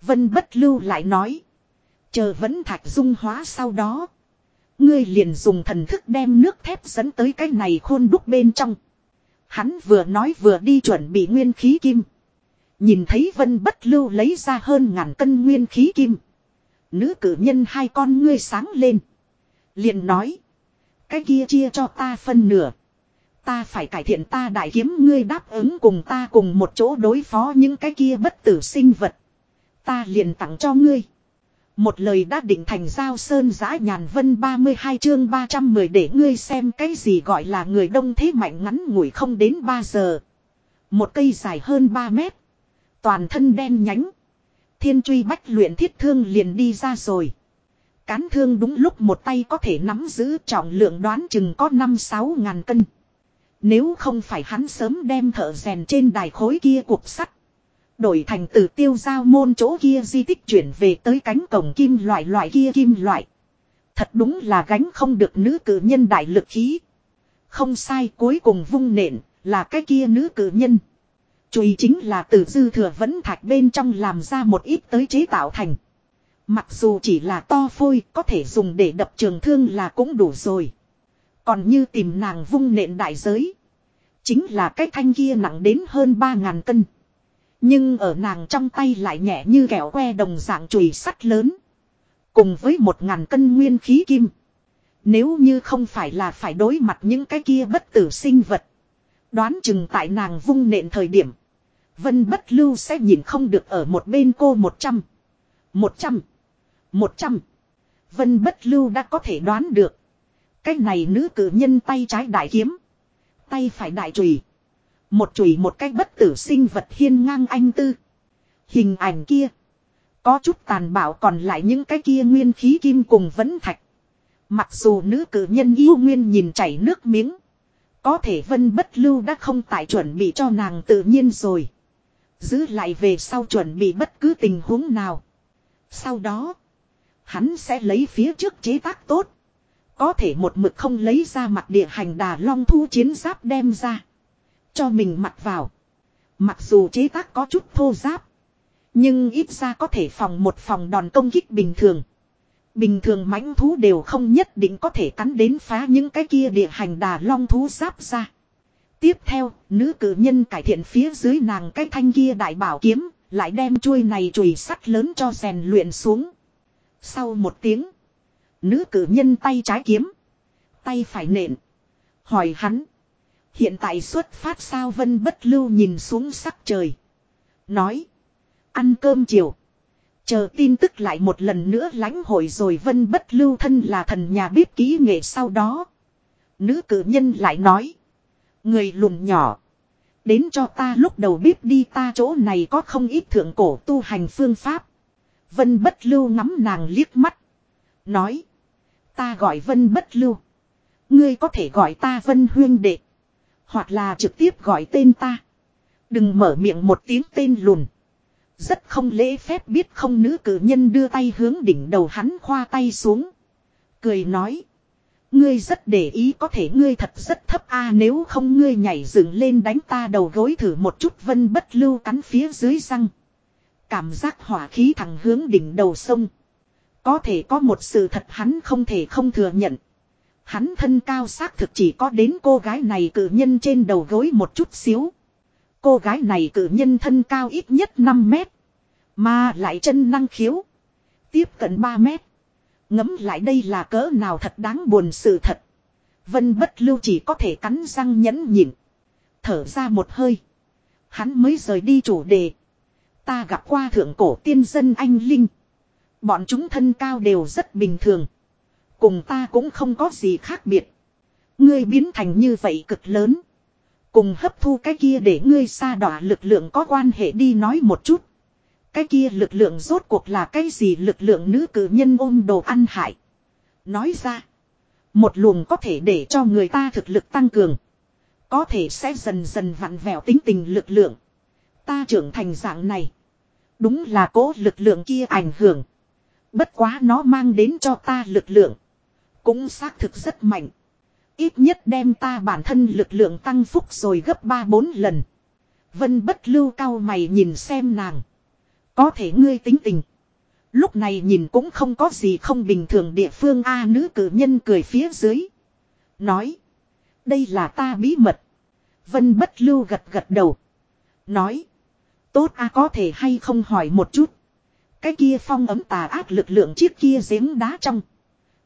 Vân bất lưu lại nói. Chờ vẫn thạch dung hóa sau đó. Ngươi liền dùng thần thức đem nước thép dẫn tới cái này khôn đúc bên trong. Hắn vừa nói vừa đi chuẩn bị nguyên khí kim. Nhìn thấy vân bất lưu lấy ra hơn ngàn cân nguyên khí kim. Nữ cử nhân hai con ngươi sáng lên. liền nói. Cái kia chia cho ta phân nửa. Ta phải cải thiện ta đại kiếm, ngươi đáp ứng cùng ta cùng một chỗ đối phó những cái kia bất tử sinh vật. Ta liền tặng cho ngươi. Một lời đã định thành giao sơn giã nhàn vân 32 chương 310 để ngươi xem cái gì gọi là người đông thế mạnh ngắn ngủi không đến 3 giờ. Một cây dài hơn 3 mét. Toàn thân đen nhánh. Thiên truy bách luyện thiết thương liền đi ra rồi. Cán thương đúng lúc một tay có thể nắm giữ trọng lượng đoán chừng có 5-6 ngàn cân. Nếu không phải hắn sớm đem thợ rèn trên đài khối kia cục sắt. Đổi thành từ tiêu giao môn chỗ kia di tích chuyển về tới cánh cổng kim loại loại kia kim loại. Thật đúng là gánh không được nữ cử nhân đại lực khí. Không sai, cuối cùng vung nện là cái kia nữ cử nhân. Chùy chính là từ dư thừa vẫn thạch bên trong làm ra một ít tới chế tạo thành. Mặc dù chỉ là to phôi, có thể dùng để đập trường thương là cũng đủ rồi. Còn như tìm nàng vung nện đại giới. Chính là cái thanh kia nặng đến hơn 3.000 cân. Nhưng ở nàng trong tay lại nhẹ như kẹo que đồng dạng chùy sắt lớn. Cùng với một ngàn cân nguyên khí kim. Nếu như không phải là phải đối mặt những cái kia bất tử sinh vật. Đoán chừng tại nàng vung nện thời điểm. Vân bất lưu sẽ nhìn không được ở một bên cô một trăm. Một trăm. Một trăm. Vân bất lưu đã có thể đoán được. Cái này nữ cử nhân tay trái đại kiếm. Tay phải đại chùy một chùy một cách bất tử sinh vật hiên ngang anh tư. Hình ảnh kia. Có chút tàn bạo còn lại những cái kia nguyên khí kim cùng vẫn thạch. Mặc dù nữ cử nhân yêu nguyên nhìn chảy nước miếng. Có thể vân bất lưu đã không tại chuẩn bị cho nàng tự nhiên rồi. Giữ lại về sau chuẩn bị bất cứ tình huống nào. Sau đó. Hắn sẽ lấy phía trước chế tác tốt. Có thể một mực không lấy ra mặt địa hành đà long thu chiến giáp đem ra. Cho mình mặc vào. Mặc dù chế tác có chút thô giáp. Nhưng ít ra có thể phòng một phòng đòn công kích bình thường. Bình thường mãnh thú đều không nhất định có thể cắn đến phá những cái kia địa hành đà long thú giáp ra. Tiếp theo, nữ cử nhân cải thiện phía dưới nàng cái thanh kia đại bảo kiếm, lại đem chuôi này chùy sắt lớn cho rèn luyện xuống. Sau một tiếng, nữ cử nhân tay trái kiếm, tay phải nện. Hỏi hắn, Hiện tại xuất phát sao vân bất lưu nhìn xuống sắc trời. Nói. Ăn cơm chiều. Chờ tin tức lại một lần nữa lãnh hội rồi vân bất lưu thân là thần nhà bếp ký nghệ sau đó. Nữ cử nhân lại nói. Người lùn nhỏ. Đến cho ta lúc đầu bếp đi ta chỗ này có không ít thượng cổ tu hành phương pháp. Vân bất lưu ngắm nàng liếc mắt. Nói. Ta gọi vân bất lưu. Ngươi có thể gọi ta vân huyên đệ. Hoặc là trực tiếp gọi tên ta. Đừng mở miệng một tiếng tên lùn. Rất không lễ phép biết không nữ cử nhân đưa tay hướng đỉnh đầu hắn khoa tay xuống. Cười nói. Ngươi rất để ý, có thể ngươi thật rất thấp a, nếu không ngươi nhảy dựng lên đánh ta đầu gối thử một chút vân bất lưu cắn phía dưới răng. Cảm giác hỏa khí thẳng hướng đỉnh đầu sông. Có thể có một sự thật hắn không thể không thừa nhận. Hắn thân cao xác thực chỉ có đến cô gái này cử nhân trên đầu gối một chút xíu. Cô gái này cử nhân thân cao ít nhất 5 mét. Mà lại chân năng khiếu. Tiếp cận 3 mét. Ngấm lại đây là cỡ nào thật đáng buồn sự thật. Vân bất lưu chỉ có thể cắn răng nhẫn nhịn. Thở ra một hơi. Hắn mới rời đi chủ đề. Ta gặp qua thượng cổ tiên dân anh Linh. Bọn chúng thân cao đều rất bình thường. Cùng ta cũng không có gì khác biệt. Ngươi biến thành như vậy cực lớn. Cùng hấp thu cái kia để ngươi xa đỏ lực lượng có quan hệ đi nói một chút. Cái kia lực lượng rốt cuộc là cái gì lực lượng nữ cử nhân ôm đồ ăn hại. Nói ra. Một luồng có thể để cho người ta thực lực tăng cường. Có thể sẽ dần dần vặn vẹo tính tình lực lượng. Ta trưởng thành dạng này. Đúng là cố lực lượng kia ảnh hưởng. Bất quá nó mang đến cho ta lực lượng. Cũng xác thực rất mạnh. Ít nhất đem ta bản thân lực lượng tăng phúc rồi gấp 3-4 lần. Vân bất lưu cao mày nhìn xem nàng. Có thể ngươi tính tình. Lúc này nhìn cũng không có gì không bình thường địa phương A nữ cử nhân cười phía dưới. Nói. Đây là ta bí mật. Vân bất lưu gật gật đầu. Nói. Tốt a có thể hay không hỏi một chút. Cái kia phong ấm tà ác lực lượng chiếc kia giếng đá trong.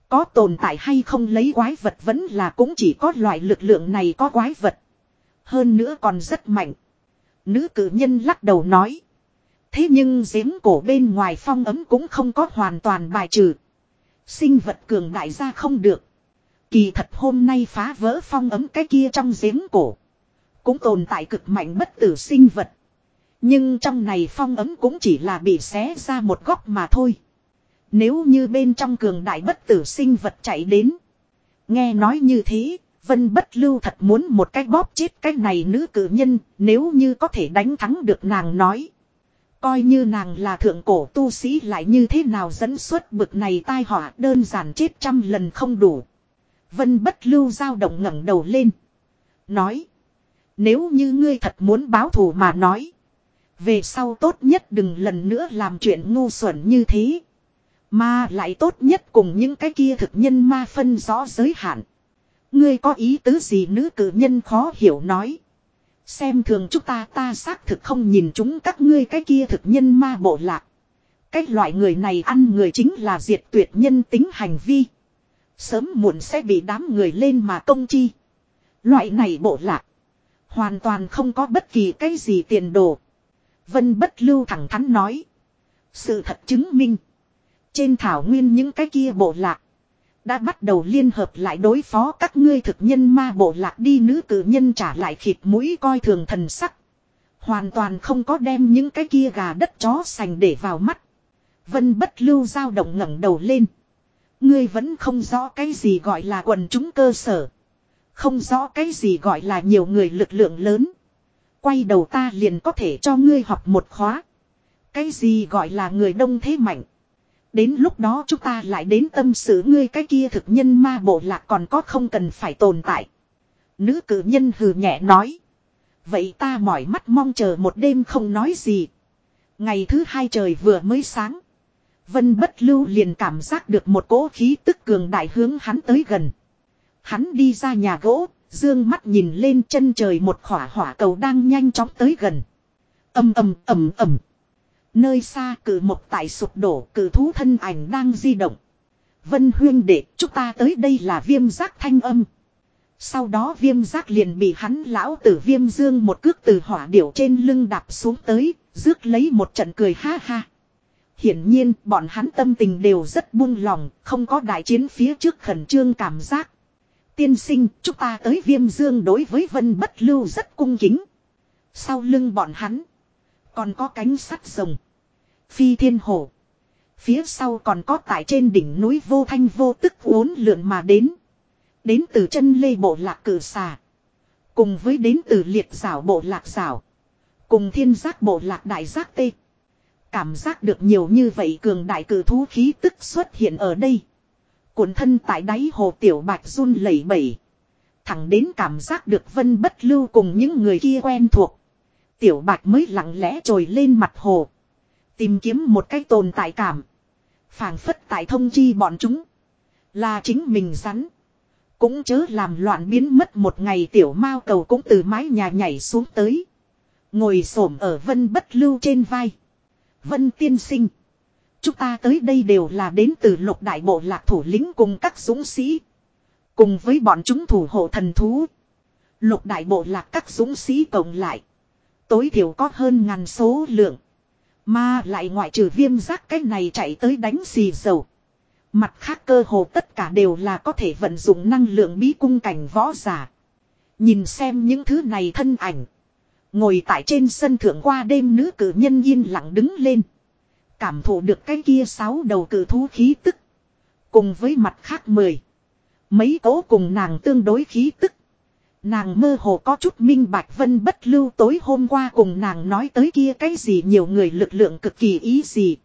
Có tồn tại hay không lấy quái vật vẫn là cũng chỉ có loại lực lượng này có quái vật. Hơn nữa còn rất mạnh. Nữ cử nhân lắc đầu nói. Thế nhưng giếng cổ bên ngoài phong ấm cũng không có hoàn toàn bài trừ. Sinh vật cường đại ra không được. Kỳ thật hôm nay phá vỡ phong ấm cái kia trong giếng cổ. Cũng tồn tại cực mạnh bất tử sinh vật. Nhưng trong này phong ấm cũng chỉ là bị xé ra một góc mà thôi. Nếu như bên trong cường đại bất tử sinh vật chạy đến. Nghe nói như thế, Vân bất lưu thật muốn một cái bóp chết cái này nữ cử nhân, nếu như có thể đánh thắng được nàng nói. Coi như nàng là thượng cổ tu sĩ lại như thế nào dẫn xuất bực này tai họa đơn giản chết trăm lần không đủ. Vân bất lưu dao động ngẩng đầu lên. Nói. Nếu như ngươi thật muốn báo thù mà nói. Về sau tốt nhất đừng lần nữa làm chuyện ngu xuẩn như thế. Mà lại tốt nhất cùng những cái kia thực nhân ma phân rõ giới hạn. Ngươi có ý tứ gì nữ cử nhân khó hiểu nói. Xem thường chúng ta ta xác thực không nhìn chúng các ngươi cái kia thực nhân ma bộ lạc. Cái loại người này ăn người chính là diệt tuyệt nhân tính hành vi. Sớm muộn sẽ bị đám người lên mà công chi. Loại này bộ lạc. Hoàn toàn không có bất kỳ cái gì tiền đồ. Vân bất lưu thẳng thắn nói. Sự thật chứng minh. Trên thảo nguyên những cái kia bộ lạc. Đã bắt đầu liên hợp lại đối phó các ngươi thực nhân ma bộ lạc đi nữ cử nhân trả lại khịt mũi coi thường thần sắc. Hoàn toàn không có đem những cái kia gà đất chó sành để vào mắt. Vân bất lưu dao động ngẩng đầu lên. Ngươi vẫn không rõ cái gì gọi là quần chúng cơ sở. Không rõ cái gì gọi là nhiều người lực lượng lớn. Quay đầu ta liền có thể cho ngươi học một khóa. Cái gì gọi là người đông thế mạnh. Đến lúc đó chúng ta lại đến tâm sự ngươi cái kia thực nhân ma bộ lạc còn có không cần phải tồn tại. Nữ cử nhân hừ nhẹ nói. Vậy ta mỏi mắt mong chờ một đêm không nói gì. Ngày thứ hai trời vừa mới sáng. Vân bất lưu liền cảm giác được một cỗ khí tức cường đại hướng hắn tới gần. Hắn đi ra nhà gỗ, dương mắt nhìn lên chân trời một khỏa hỏa cầu đang nhanh chóng tới gần. ầm ầm ầm ầm. Nơi xa cử một tại sụp đổ cử thú thân ảnh đang di động. Vân huyên đệ chúng ta tới đây là viêm giác thanh âm. Sau đó viêm giác liền bị hắn lão tử viêm dương một cước từ hỏa điểu trên lưng đạp xuống tới, rước lấy một trận cười ha ha. Hiển nhiên bọn hắn tâm tình đều rất buông lòng, không có đại chiến phía trước khẩn trương cảm giác. Tiên sinh, chúng ta tới viêm dương đối với vân bất lưu rất cung kính. Sau lưng bọn hắn, còn có cánh sắt rồng. Phi thiên hổ. Phía sau còn có tại trên đỉnh núi vô thanh vô tức uốn lượn mà đến. Đến từ chân lê bộ lạc cử xà. Cùng với đến từ liệt giảo bộ lạc giảo. Cùng thiên giác bộ lạc đại giác tê. Cảm giác được nhiều như vậy cường đại cử thú khí tức xuất hiện ở đây cuộn thân tại đáy hồ tiểu bạch run lẩy bẩy. Thẳng đến cảm giác được vân bất lưu cùng những người kia quen thuộc. Tiểu bạch mới lặng lẽ trồi lên mặt hồ. Tìm kiếm một cái tồn tại cảm. phảng phất tại thông chi bọn chúng. Là chính mình rắn. Cũng chớ làm loạn biến mất một ngày tiểu mao cầu cũng từ mái nhà nhảy xuống tới. Ngồi xổm ở vân bất lưu trên vai. Vân tiên sinh. Chúng ta tới đây đều là đến từ lục đại bộ lạc thủ lĩnh cùng các dũng sĩ. Cùng với bọn chúng thủ hộ thần thú. Lục đại bộ lạc các dũng sĩ cộng lại. Tối thiểu có hơn ngàn số lượng. Mà lại ngoại trừ viêm giác cái này chạy tới đánh xì dầu. Mặt khác cơ hồ tất cả đều là có thể vận dụng năng lượng bí cung cảnh võ giả. Nhìn xem những thứ này thân ảnh. Ngồi tại trên sân thượng qua đêm nữ cử nhân yên lặng đứng lên. Cảm thụ được cái kia sáu đầu cử thú khí tức. Cùng với mặt khác mười. Mấy cố cùng nàng tương đối khí tức. Nàng mơ hồ có chút minh bạch vân bất lưu tối hôm qua cùng nàng nói tới kia cái gì nhiều người lực lượng cực kỳ ý gì.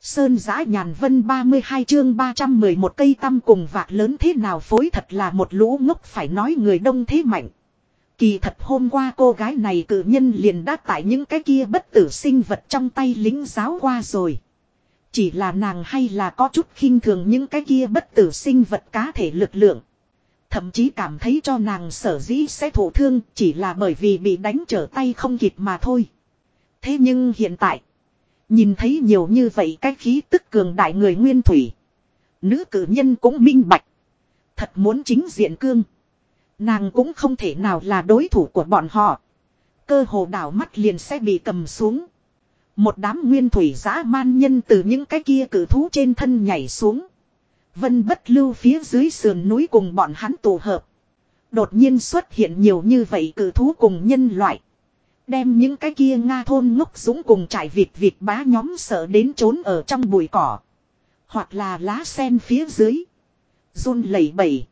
Sơn giã nhàn vân 32 chương 311 cây tăm cùng vạc lớn thế nào phối thật là một lũ ngốc phải nói người đông thế mạnh. Kỳ thật hôm qua cô gái này cử nhân liền đã tại những cái kia bất tử sinh vật trong tay lính giáo qua rồi. Chỉ là nàng hay là có chút khinh thường những cái kia bất tử sinh vật cá thể lực lượng. Thậm chí cảm thấy cho nàng sở dĩ sẽ thổ thương chỉ là bởi vì bị đánh trở tay không kịp mà thôi. Thế nhưng hiện tại. Nhìn thấy nhiều như vậy cái khí tức cường đại người nguyên thủy. Nữ cử nhân cũng minh bạch. Thật muốn chính diện cương. Nàng cũng không thể nào là đối thủ của bọn họ. Cơ hồ đảo mắt liền sẽ bị cầm xuống. Một đám nguyên thủy giã man nhân từ những cái kia cử thú trên thân nhảy xuống. Vân bất lưu phía dưới sườn núi cùng bọn hắn tụ hợp. Đột nhiên xuất hiện nhiều như vậy cử thú cùng nhân loại. Đem những cái kia Nga thôn ngốc dũng cùng trải vịt vịt bá nhóm sợ đến trốn ở trong bụi cỏ. Hoặc là lá sen phía dưới. run lẩy bẩy.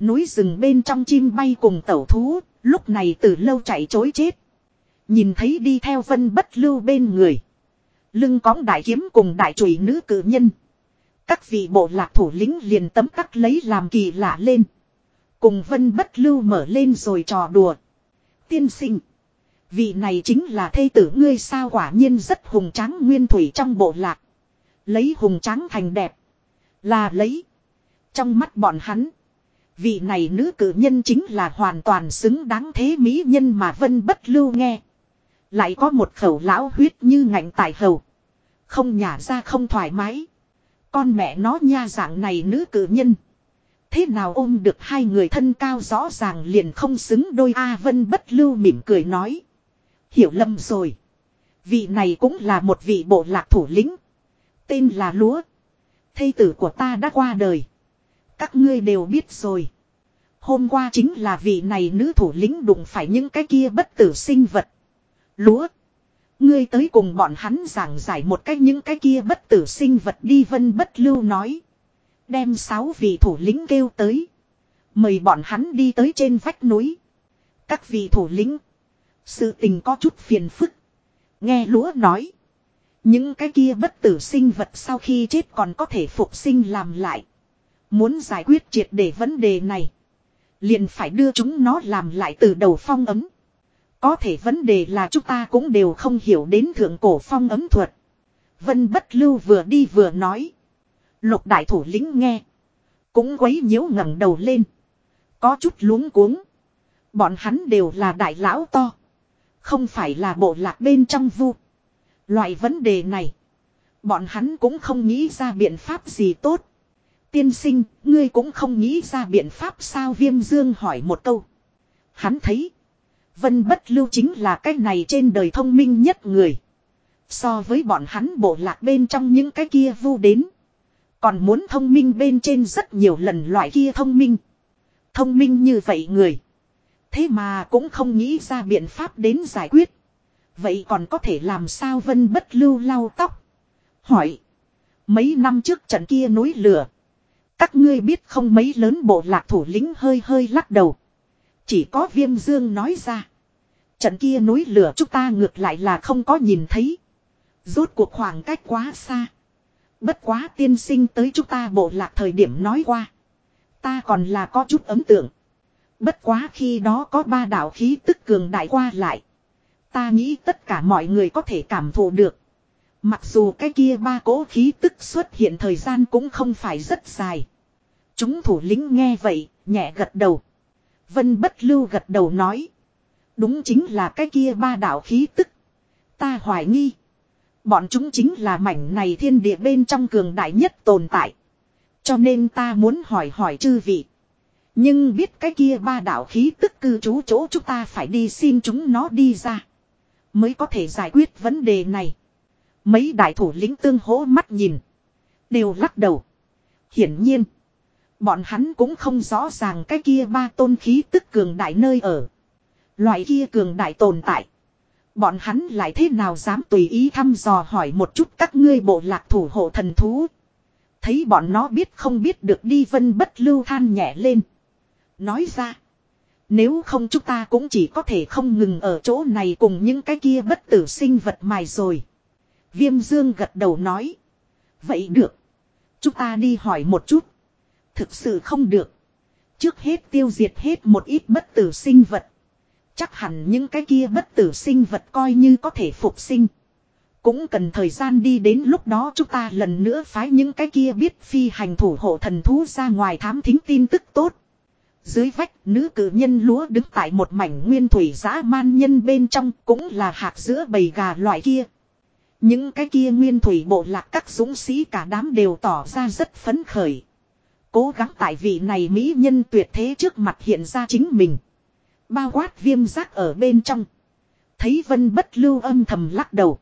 Núi rừng bên trong chim bay cùng tẩu thú, lúc này từ lâu chạy chối chết. Nhìn thấy đi theo vân bất lưu bên người. Lưng cóng đại kiếm cùng đại chùy nữ cử nhân. Các vị bộ lạc thủ lĩnh liền tấm tắc lấy làm kỳ lạ lên. Cùng vân bất lưu mở lên rồi trò đùa. Tiên sinh. Vị này chính là thê tử ngươi sao quả nhiên rất hùng tráng nguyên thủy trong bộ lạc. Lấy hùng tráng thành đẹp. Là lấy. Trong mắt bọn hắn. Vị này nữ cử nhân chính là hoàn toàn xứng đáng thế mỹ nhân mà vân bất lưu nghe. Lại có một khẩu lão huyết như ngạnh tại hầu. Không nhả ra không thoải mái. Con mẹ nó nha dạng này nữ cử nhân. Thế nào ôm được hai người thân cao rõ ràng liền không xứng đôi A Vân bất lưu mỉm cười nói. Hiểu lầm rồi. Vị này cũng là một vị bộ lạc thủ lĩnh. Tên là Lúa. Thây tử của ta đã qua đời. Các ngươi đều biết rồi. Hôm qua chính là vị này nữ thủ lĩnh đụng phải những cái kia bất tử sinh vật. Lúa. Ngươi tới cùng bọn hắn giảng giải một cách những cái kia bất tử sinh vật đi, vân bất lưu nói. Đem sáu vị thủ lĩnh kêu tới. Mời bọn hắn đi tới trên vách núi. Các vị thủ lĩnh. Sự tình có chút phiền phức. Nghe lúa nói. Những cái kia bất tử sinh vật sau khi chết còn có thể phục sinh làm lại. Muốn giải quyết triệt để vấn đề này. Liền phải đưa chúng nó làm lại từ đầu phong ấm. Có thể vấn đề là chúng ta cũng đều không hiểu đến thượng cổ phong ấm thuật. Vân bất lưu vừa đi vừa nói. Lục đại thủ lĩnh nghe. Cũng quấy nhiễu ngẩng đầu lên. Có chút luống cuống. Bọn hắn đều là đại lão to. Không phải là bộ lạc bên trong vu. Loại vấn đề này. Bọn hắn cũng không nghĩ ra biện pháp gì tốt. Tiên sinh, ngươi cũng không nghĩ ra biện pháp sao viêm dương hỏi một câu. Hắn thấy. Vân bất lưu chính là cái này trên đời thông minh nhất người. So với bọn hắn bộ lạc bên trong những cái kia vu đến. Còn muốn thông minh bên trên rất nhiều lần loại kia thông minh. Thông minh như vậy người. Thế mà cũng không nghĩ ra biện pháp đến giải quyết. Vậy còn có thể làm sao vân bất lưu lau tóc. Hỏi. Mấy năm trước trận kia núi lửa. Các ngươi biết không mấy lớn bộ lạc thủ lĩnh hơi hơi lắc đầu. Chỉ có viêm dương nói ra. Trận kia núi lửa chúng ta ngược lại là không có nhìn thấy. Rốt cuộc khoảng cách quá xa. Bất quá tiên sinh tới chúng ta bộ lạc thời điểm nói qua. Ta còn là có chút ấn tượng. Bất quá khi đó có ba đạo khí tức cường đại qua lại. Ta nghĩ tất cả mọi người có thể cảm thụ được. Mặc dù cái kia ba cỗ khí tức xuất hiện thời gian cũng không phải rất dài. Chúng thủ lĩnh nghe vậy, nhẹ gật đầu. Vân bất lưu gật đầu nói. Đúng chính là cái kia ba đạo khí tức. Ta hoài nghi. Bọn chúng chính là mảnh này thiên địa bên trong cường đại nhất tồn tại. Cho nên ta muốn hỏi hỏi chư vị. Nhưng biết cái kia ba đạo khí tức cư trú chỗ chúng ta phải đi xin chúng nó đi ra. Mới có thể giải quyết vấn đề này. Mấy đại thủ lĩnh tương hố mắt nhìn. Đều lắc đầu. Hiển nhiên. Bọn hắn cũng không rõ ràng cái kia ba tôn khí tức cường đại nơi ở. Loại kia cường đại tồn tại. Bọn hắn lại thế nào dám tùy ý thăm dò hỏi một chút các ngươi bộ lạc thủ hộ thần thú. Thấy bọn nó biết không biết được đi vân bất lưu than nhẹ lên. Nói ra. Nếu không chúng ta cũng chỉ có thể không ngừng ở chỗ này cùng những cái kia bất tử sinh vật mài rồi. Viêm dương gật đầu nói. Vậy được. Chúng ta đi hỏi một chút. Thực sự không được. Trước hết tiêu diệt hết một ít bất tử sinh vật. Chắc hẳn những cái kia bất tử sinh vật coi như có thể phục sinh. Cũng cần thời gian đi đến lúc đó chúng ta lần nữa phái những cái kia biết phi hành thủ hộ thần thú ra ngoài thám thính tin tức tốt. Dưới vách, nữ cử nhân lúa đứng tại một mảnh nguyên thủy dã man nhân bên trong cũng là hạt giữa bầy gà loại kia. Những cái kia nguyên thủy bộ lạc các dũng sĩ cả đám đều tỏ ra rất phấn khởi. Cố gắng tại vị này mỹ nhân tuyệt thế trước mặt hiện ra chính mình. Bao quát viêm giác ở bên trong. Thấy vân bất lưu âm thầm lắc đầu.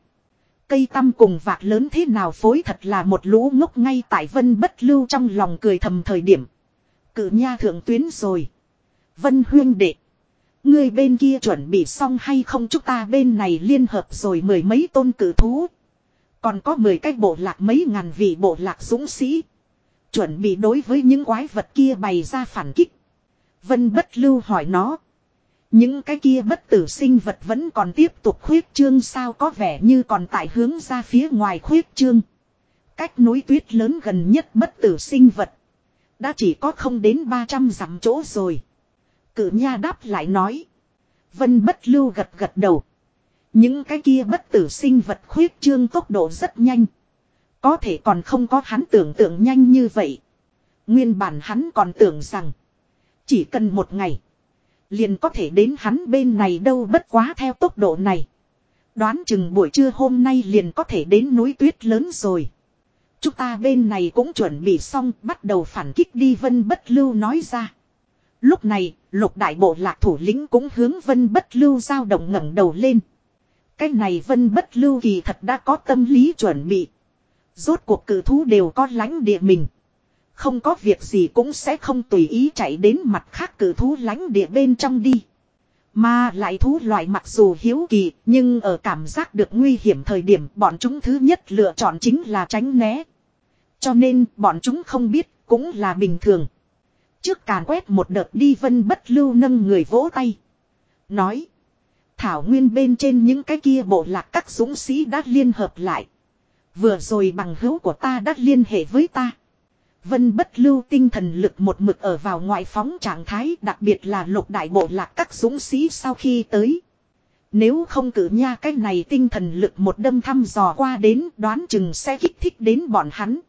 Cây tăm cùng vạc lớn thế nào phối thật là một lũ ngốc ngay tại vân bất lưu trong lòng cười thầm thời điểm. cự nha thượng tuyến rồi. Vân huyên đệ. Người bên kia chuẩn bị xong hay không chúng ta bên này liên hợp rồi mười mấy tôn cử thú. Còn có mười cái bộ lạc mấy ngàn vị bộ lạc dũng sĩ. Chuẩn bị đối với những quái vật kia bày ra phản kích. Vân bất lưu hỏi nó. Những cái kia bất tử sinh vật vẫn còn tiếp tục khuyết trương sao có vẻ như còn tại hướng ra phía ngoài khuyết trương. Cách núi tuyết lớn gần nhất bất tử sinh vật. Đã chỉ có không đến 300 dặm chỗ rồi. Cử nha đáp lại nói. Vân bất lưu gật gật đầu. Những cái kia bất tử sinh vật khuyết trương tốc độ rất nhanh. Có thể còn không có hắn tưởng tượng nhanh như vậy. Nguyên bản hắn còn tưởng rằng. Chỉ cần một ngày. Liền có thể đến hắn bên này đâu bất quá theo tốc độ này. Đoán chừng buổi trưa hôm nay liền có thể đến núi tuyết lớn rồi. Chúng ta bên này cũng chuẩn bị xong, bắt đầu phản kích đi, vân bất lưu nói ra. Lúc này, lục đại bộ lạc thủ lĩnh cũng hướng vân bất lưu giao động ngẩng đầu lên. Cái này vân bất lưu kỳ thật đã có tâm lý chuẩn bị. Rốt cuộc cử thú đều có lãnh địa mình. Không có việc gì cũng sẽ không tùy ý chạy đến mặt khác cử thú lãnh địa bên trong đi. Mà lại thú loại mặc dù hiếu kỳ, nhưng ở cảm giác được nguy hiểm thời điểm bọn chúng thứ nhất lựa chọn chính là tránh né. Cho nên bọn chúng không biết, cũng là bình thường. Trước càn quét một đợt đi vân bất lưu nâng người vỗ tay. Nói. Thảo nguyên bên trên những cái kia bộ lạc các dũng sĩ đã liên hợp lại. Vừa rồi bằng hữu của ta đã liên hệ với ta. Vân bất lưu tinh thần lực một mực ở vào ngoại phóng trạng thái đặc biệt là lục đại bộ lạc các dũng sĩ sau khi tới. Nếu không cử nha cái này tinh thần lực một đâm thăm dò qua đến đoán chừng sẽ kích thích đến bọn hắn.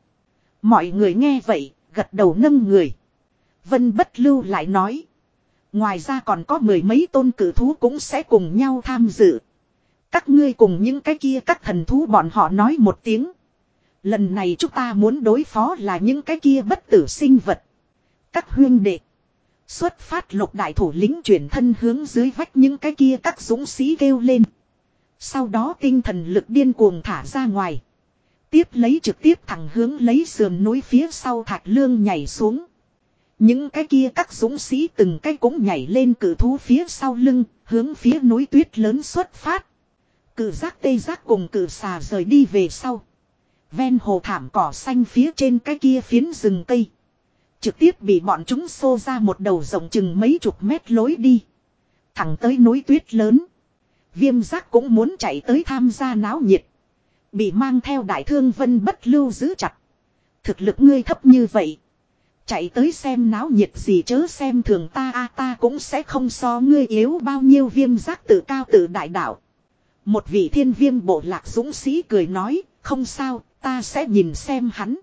Mọi người nghe vậy, gật đầu nâng người. Vân bất lưu lại nói. Ngoài ra còn có mười mấy tôn cử thú cũng sẽ cùng nhau tham dự. Các ngươi cùng những cái kia các thần thú bọn họ nói một tiếng. Lần này chúng ta muốn đối phó là những cái kia bất tử sinh vật. Các huyên đệ. Xuất phát lục đại thủ lĩnh chuyển thân hướng dưới vách những cái kia các dũng sĩ kêu lên. Sau đó tinh thần lực điên cuồng thả ra ngoài. Tiếp lấy trực tiếp thẳng hướng lấy sườn núi phía sau thạch lương nhảy xuống. Những cái kia các dũng sĩ từng cái cũng nhảy lên cử thú phía sau lưng, hướng phía núi tuyết lớn xuất phát. Cử giác tê giác cùng cử xà rời đi về sau. Ven hồ thảm cỏ xanh phía trên cái kia phiến rừng cây. Trực tiếp bị bọn chúng xô ra một đầu rộng chừng mấy chục mét lối đi. Thẳng tới núi tuyết lớn. Viêm giác cũng muốn chạy tới tham gia náo nhiệt. Bị mang theo đại thương vân bất lưu giữ chặt. Thực lực ngươi thấp như vậy. Chạy tới xem náo nhiệt gì chớ xem thường ta a ta cũng sẽ không so ngươi yếu bao nhiêu viêm giác tự cao tự đại đạo. Một vị thiên viêm bộ lạc dũng sĩ cười nói, không sao, ta sẽ nhìn xem hắn.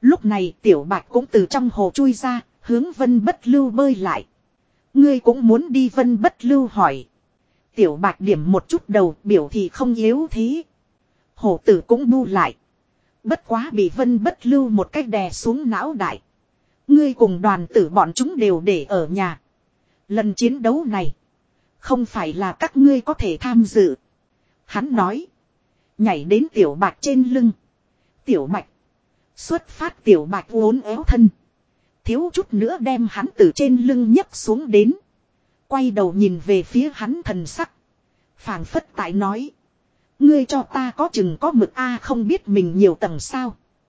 Lúc này tiểu bạch cũng từ trong hồ chui ra, hướng vân bất lưu bơi lại. Ngươi cũng muốn đi vân bất lưu hỏi. Tiểu bạch điểm một chút đầu biểu thì không yếu thế. Hổ tử cũng bu lại. Bất quá bị vân bất lưu một cách đè xuống não đại. Ngươi cùng đoàn tử bọn chúng đều để ở nhà. Lần chiến đấu này. Không phải là các ngươi có thể tham dự. Hắn nói. Nhảy đến tiểu bạch trên lưng. Tiểu bạch. Xuất phát tiểu bạch uốn éo thân. Thiếu chút nữa đem hắn từ trên lưng nhấc xuống đến. Quay đầu nhìn về phía hắn thần sắc. phảng phất tại nói. Ngươi cho ta có chừng có mực A, không biết mình nhiều tầng sao.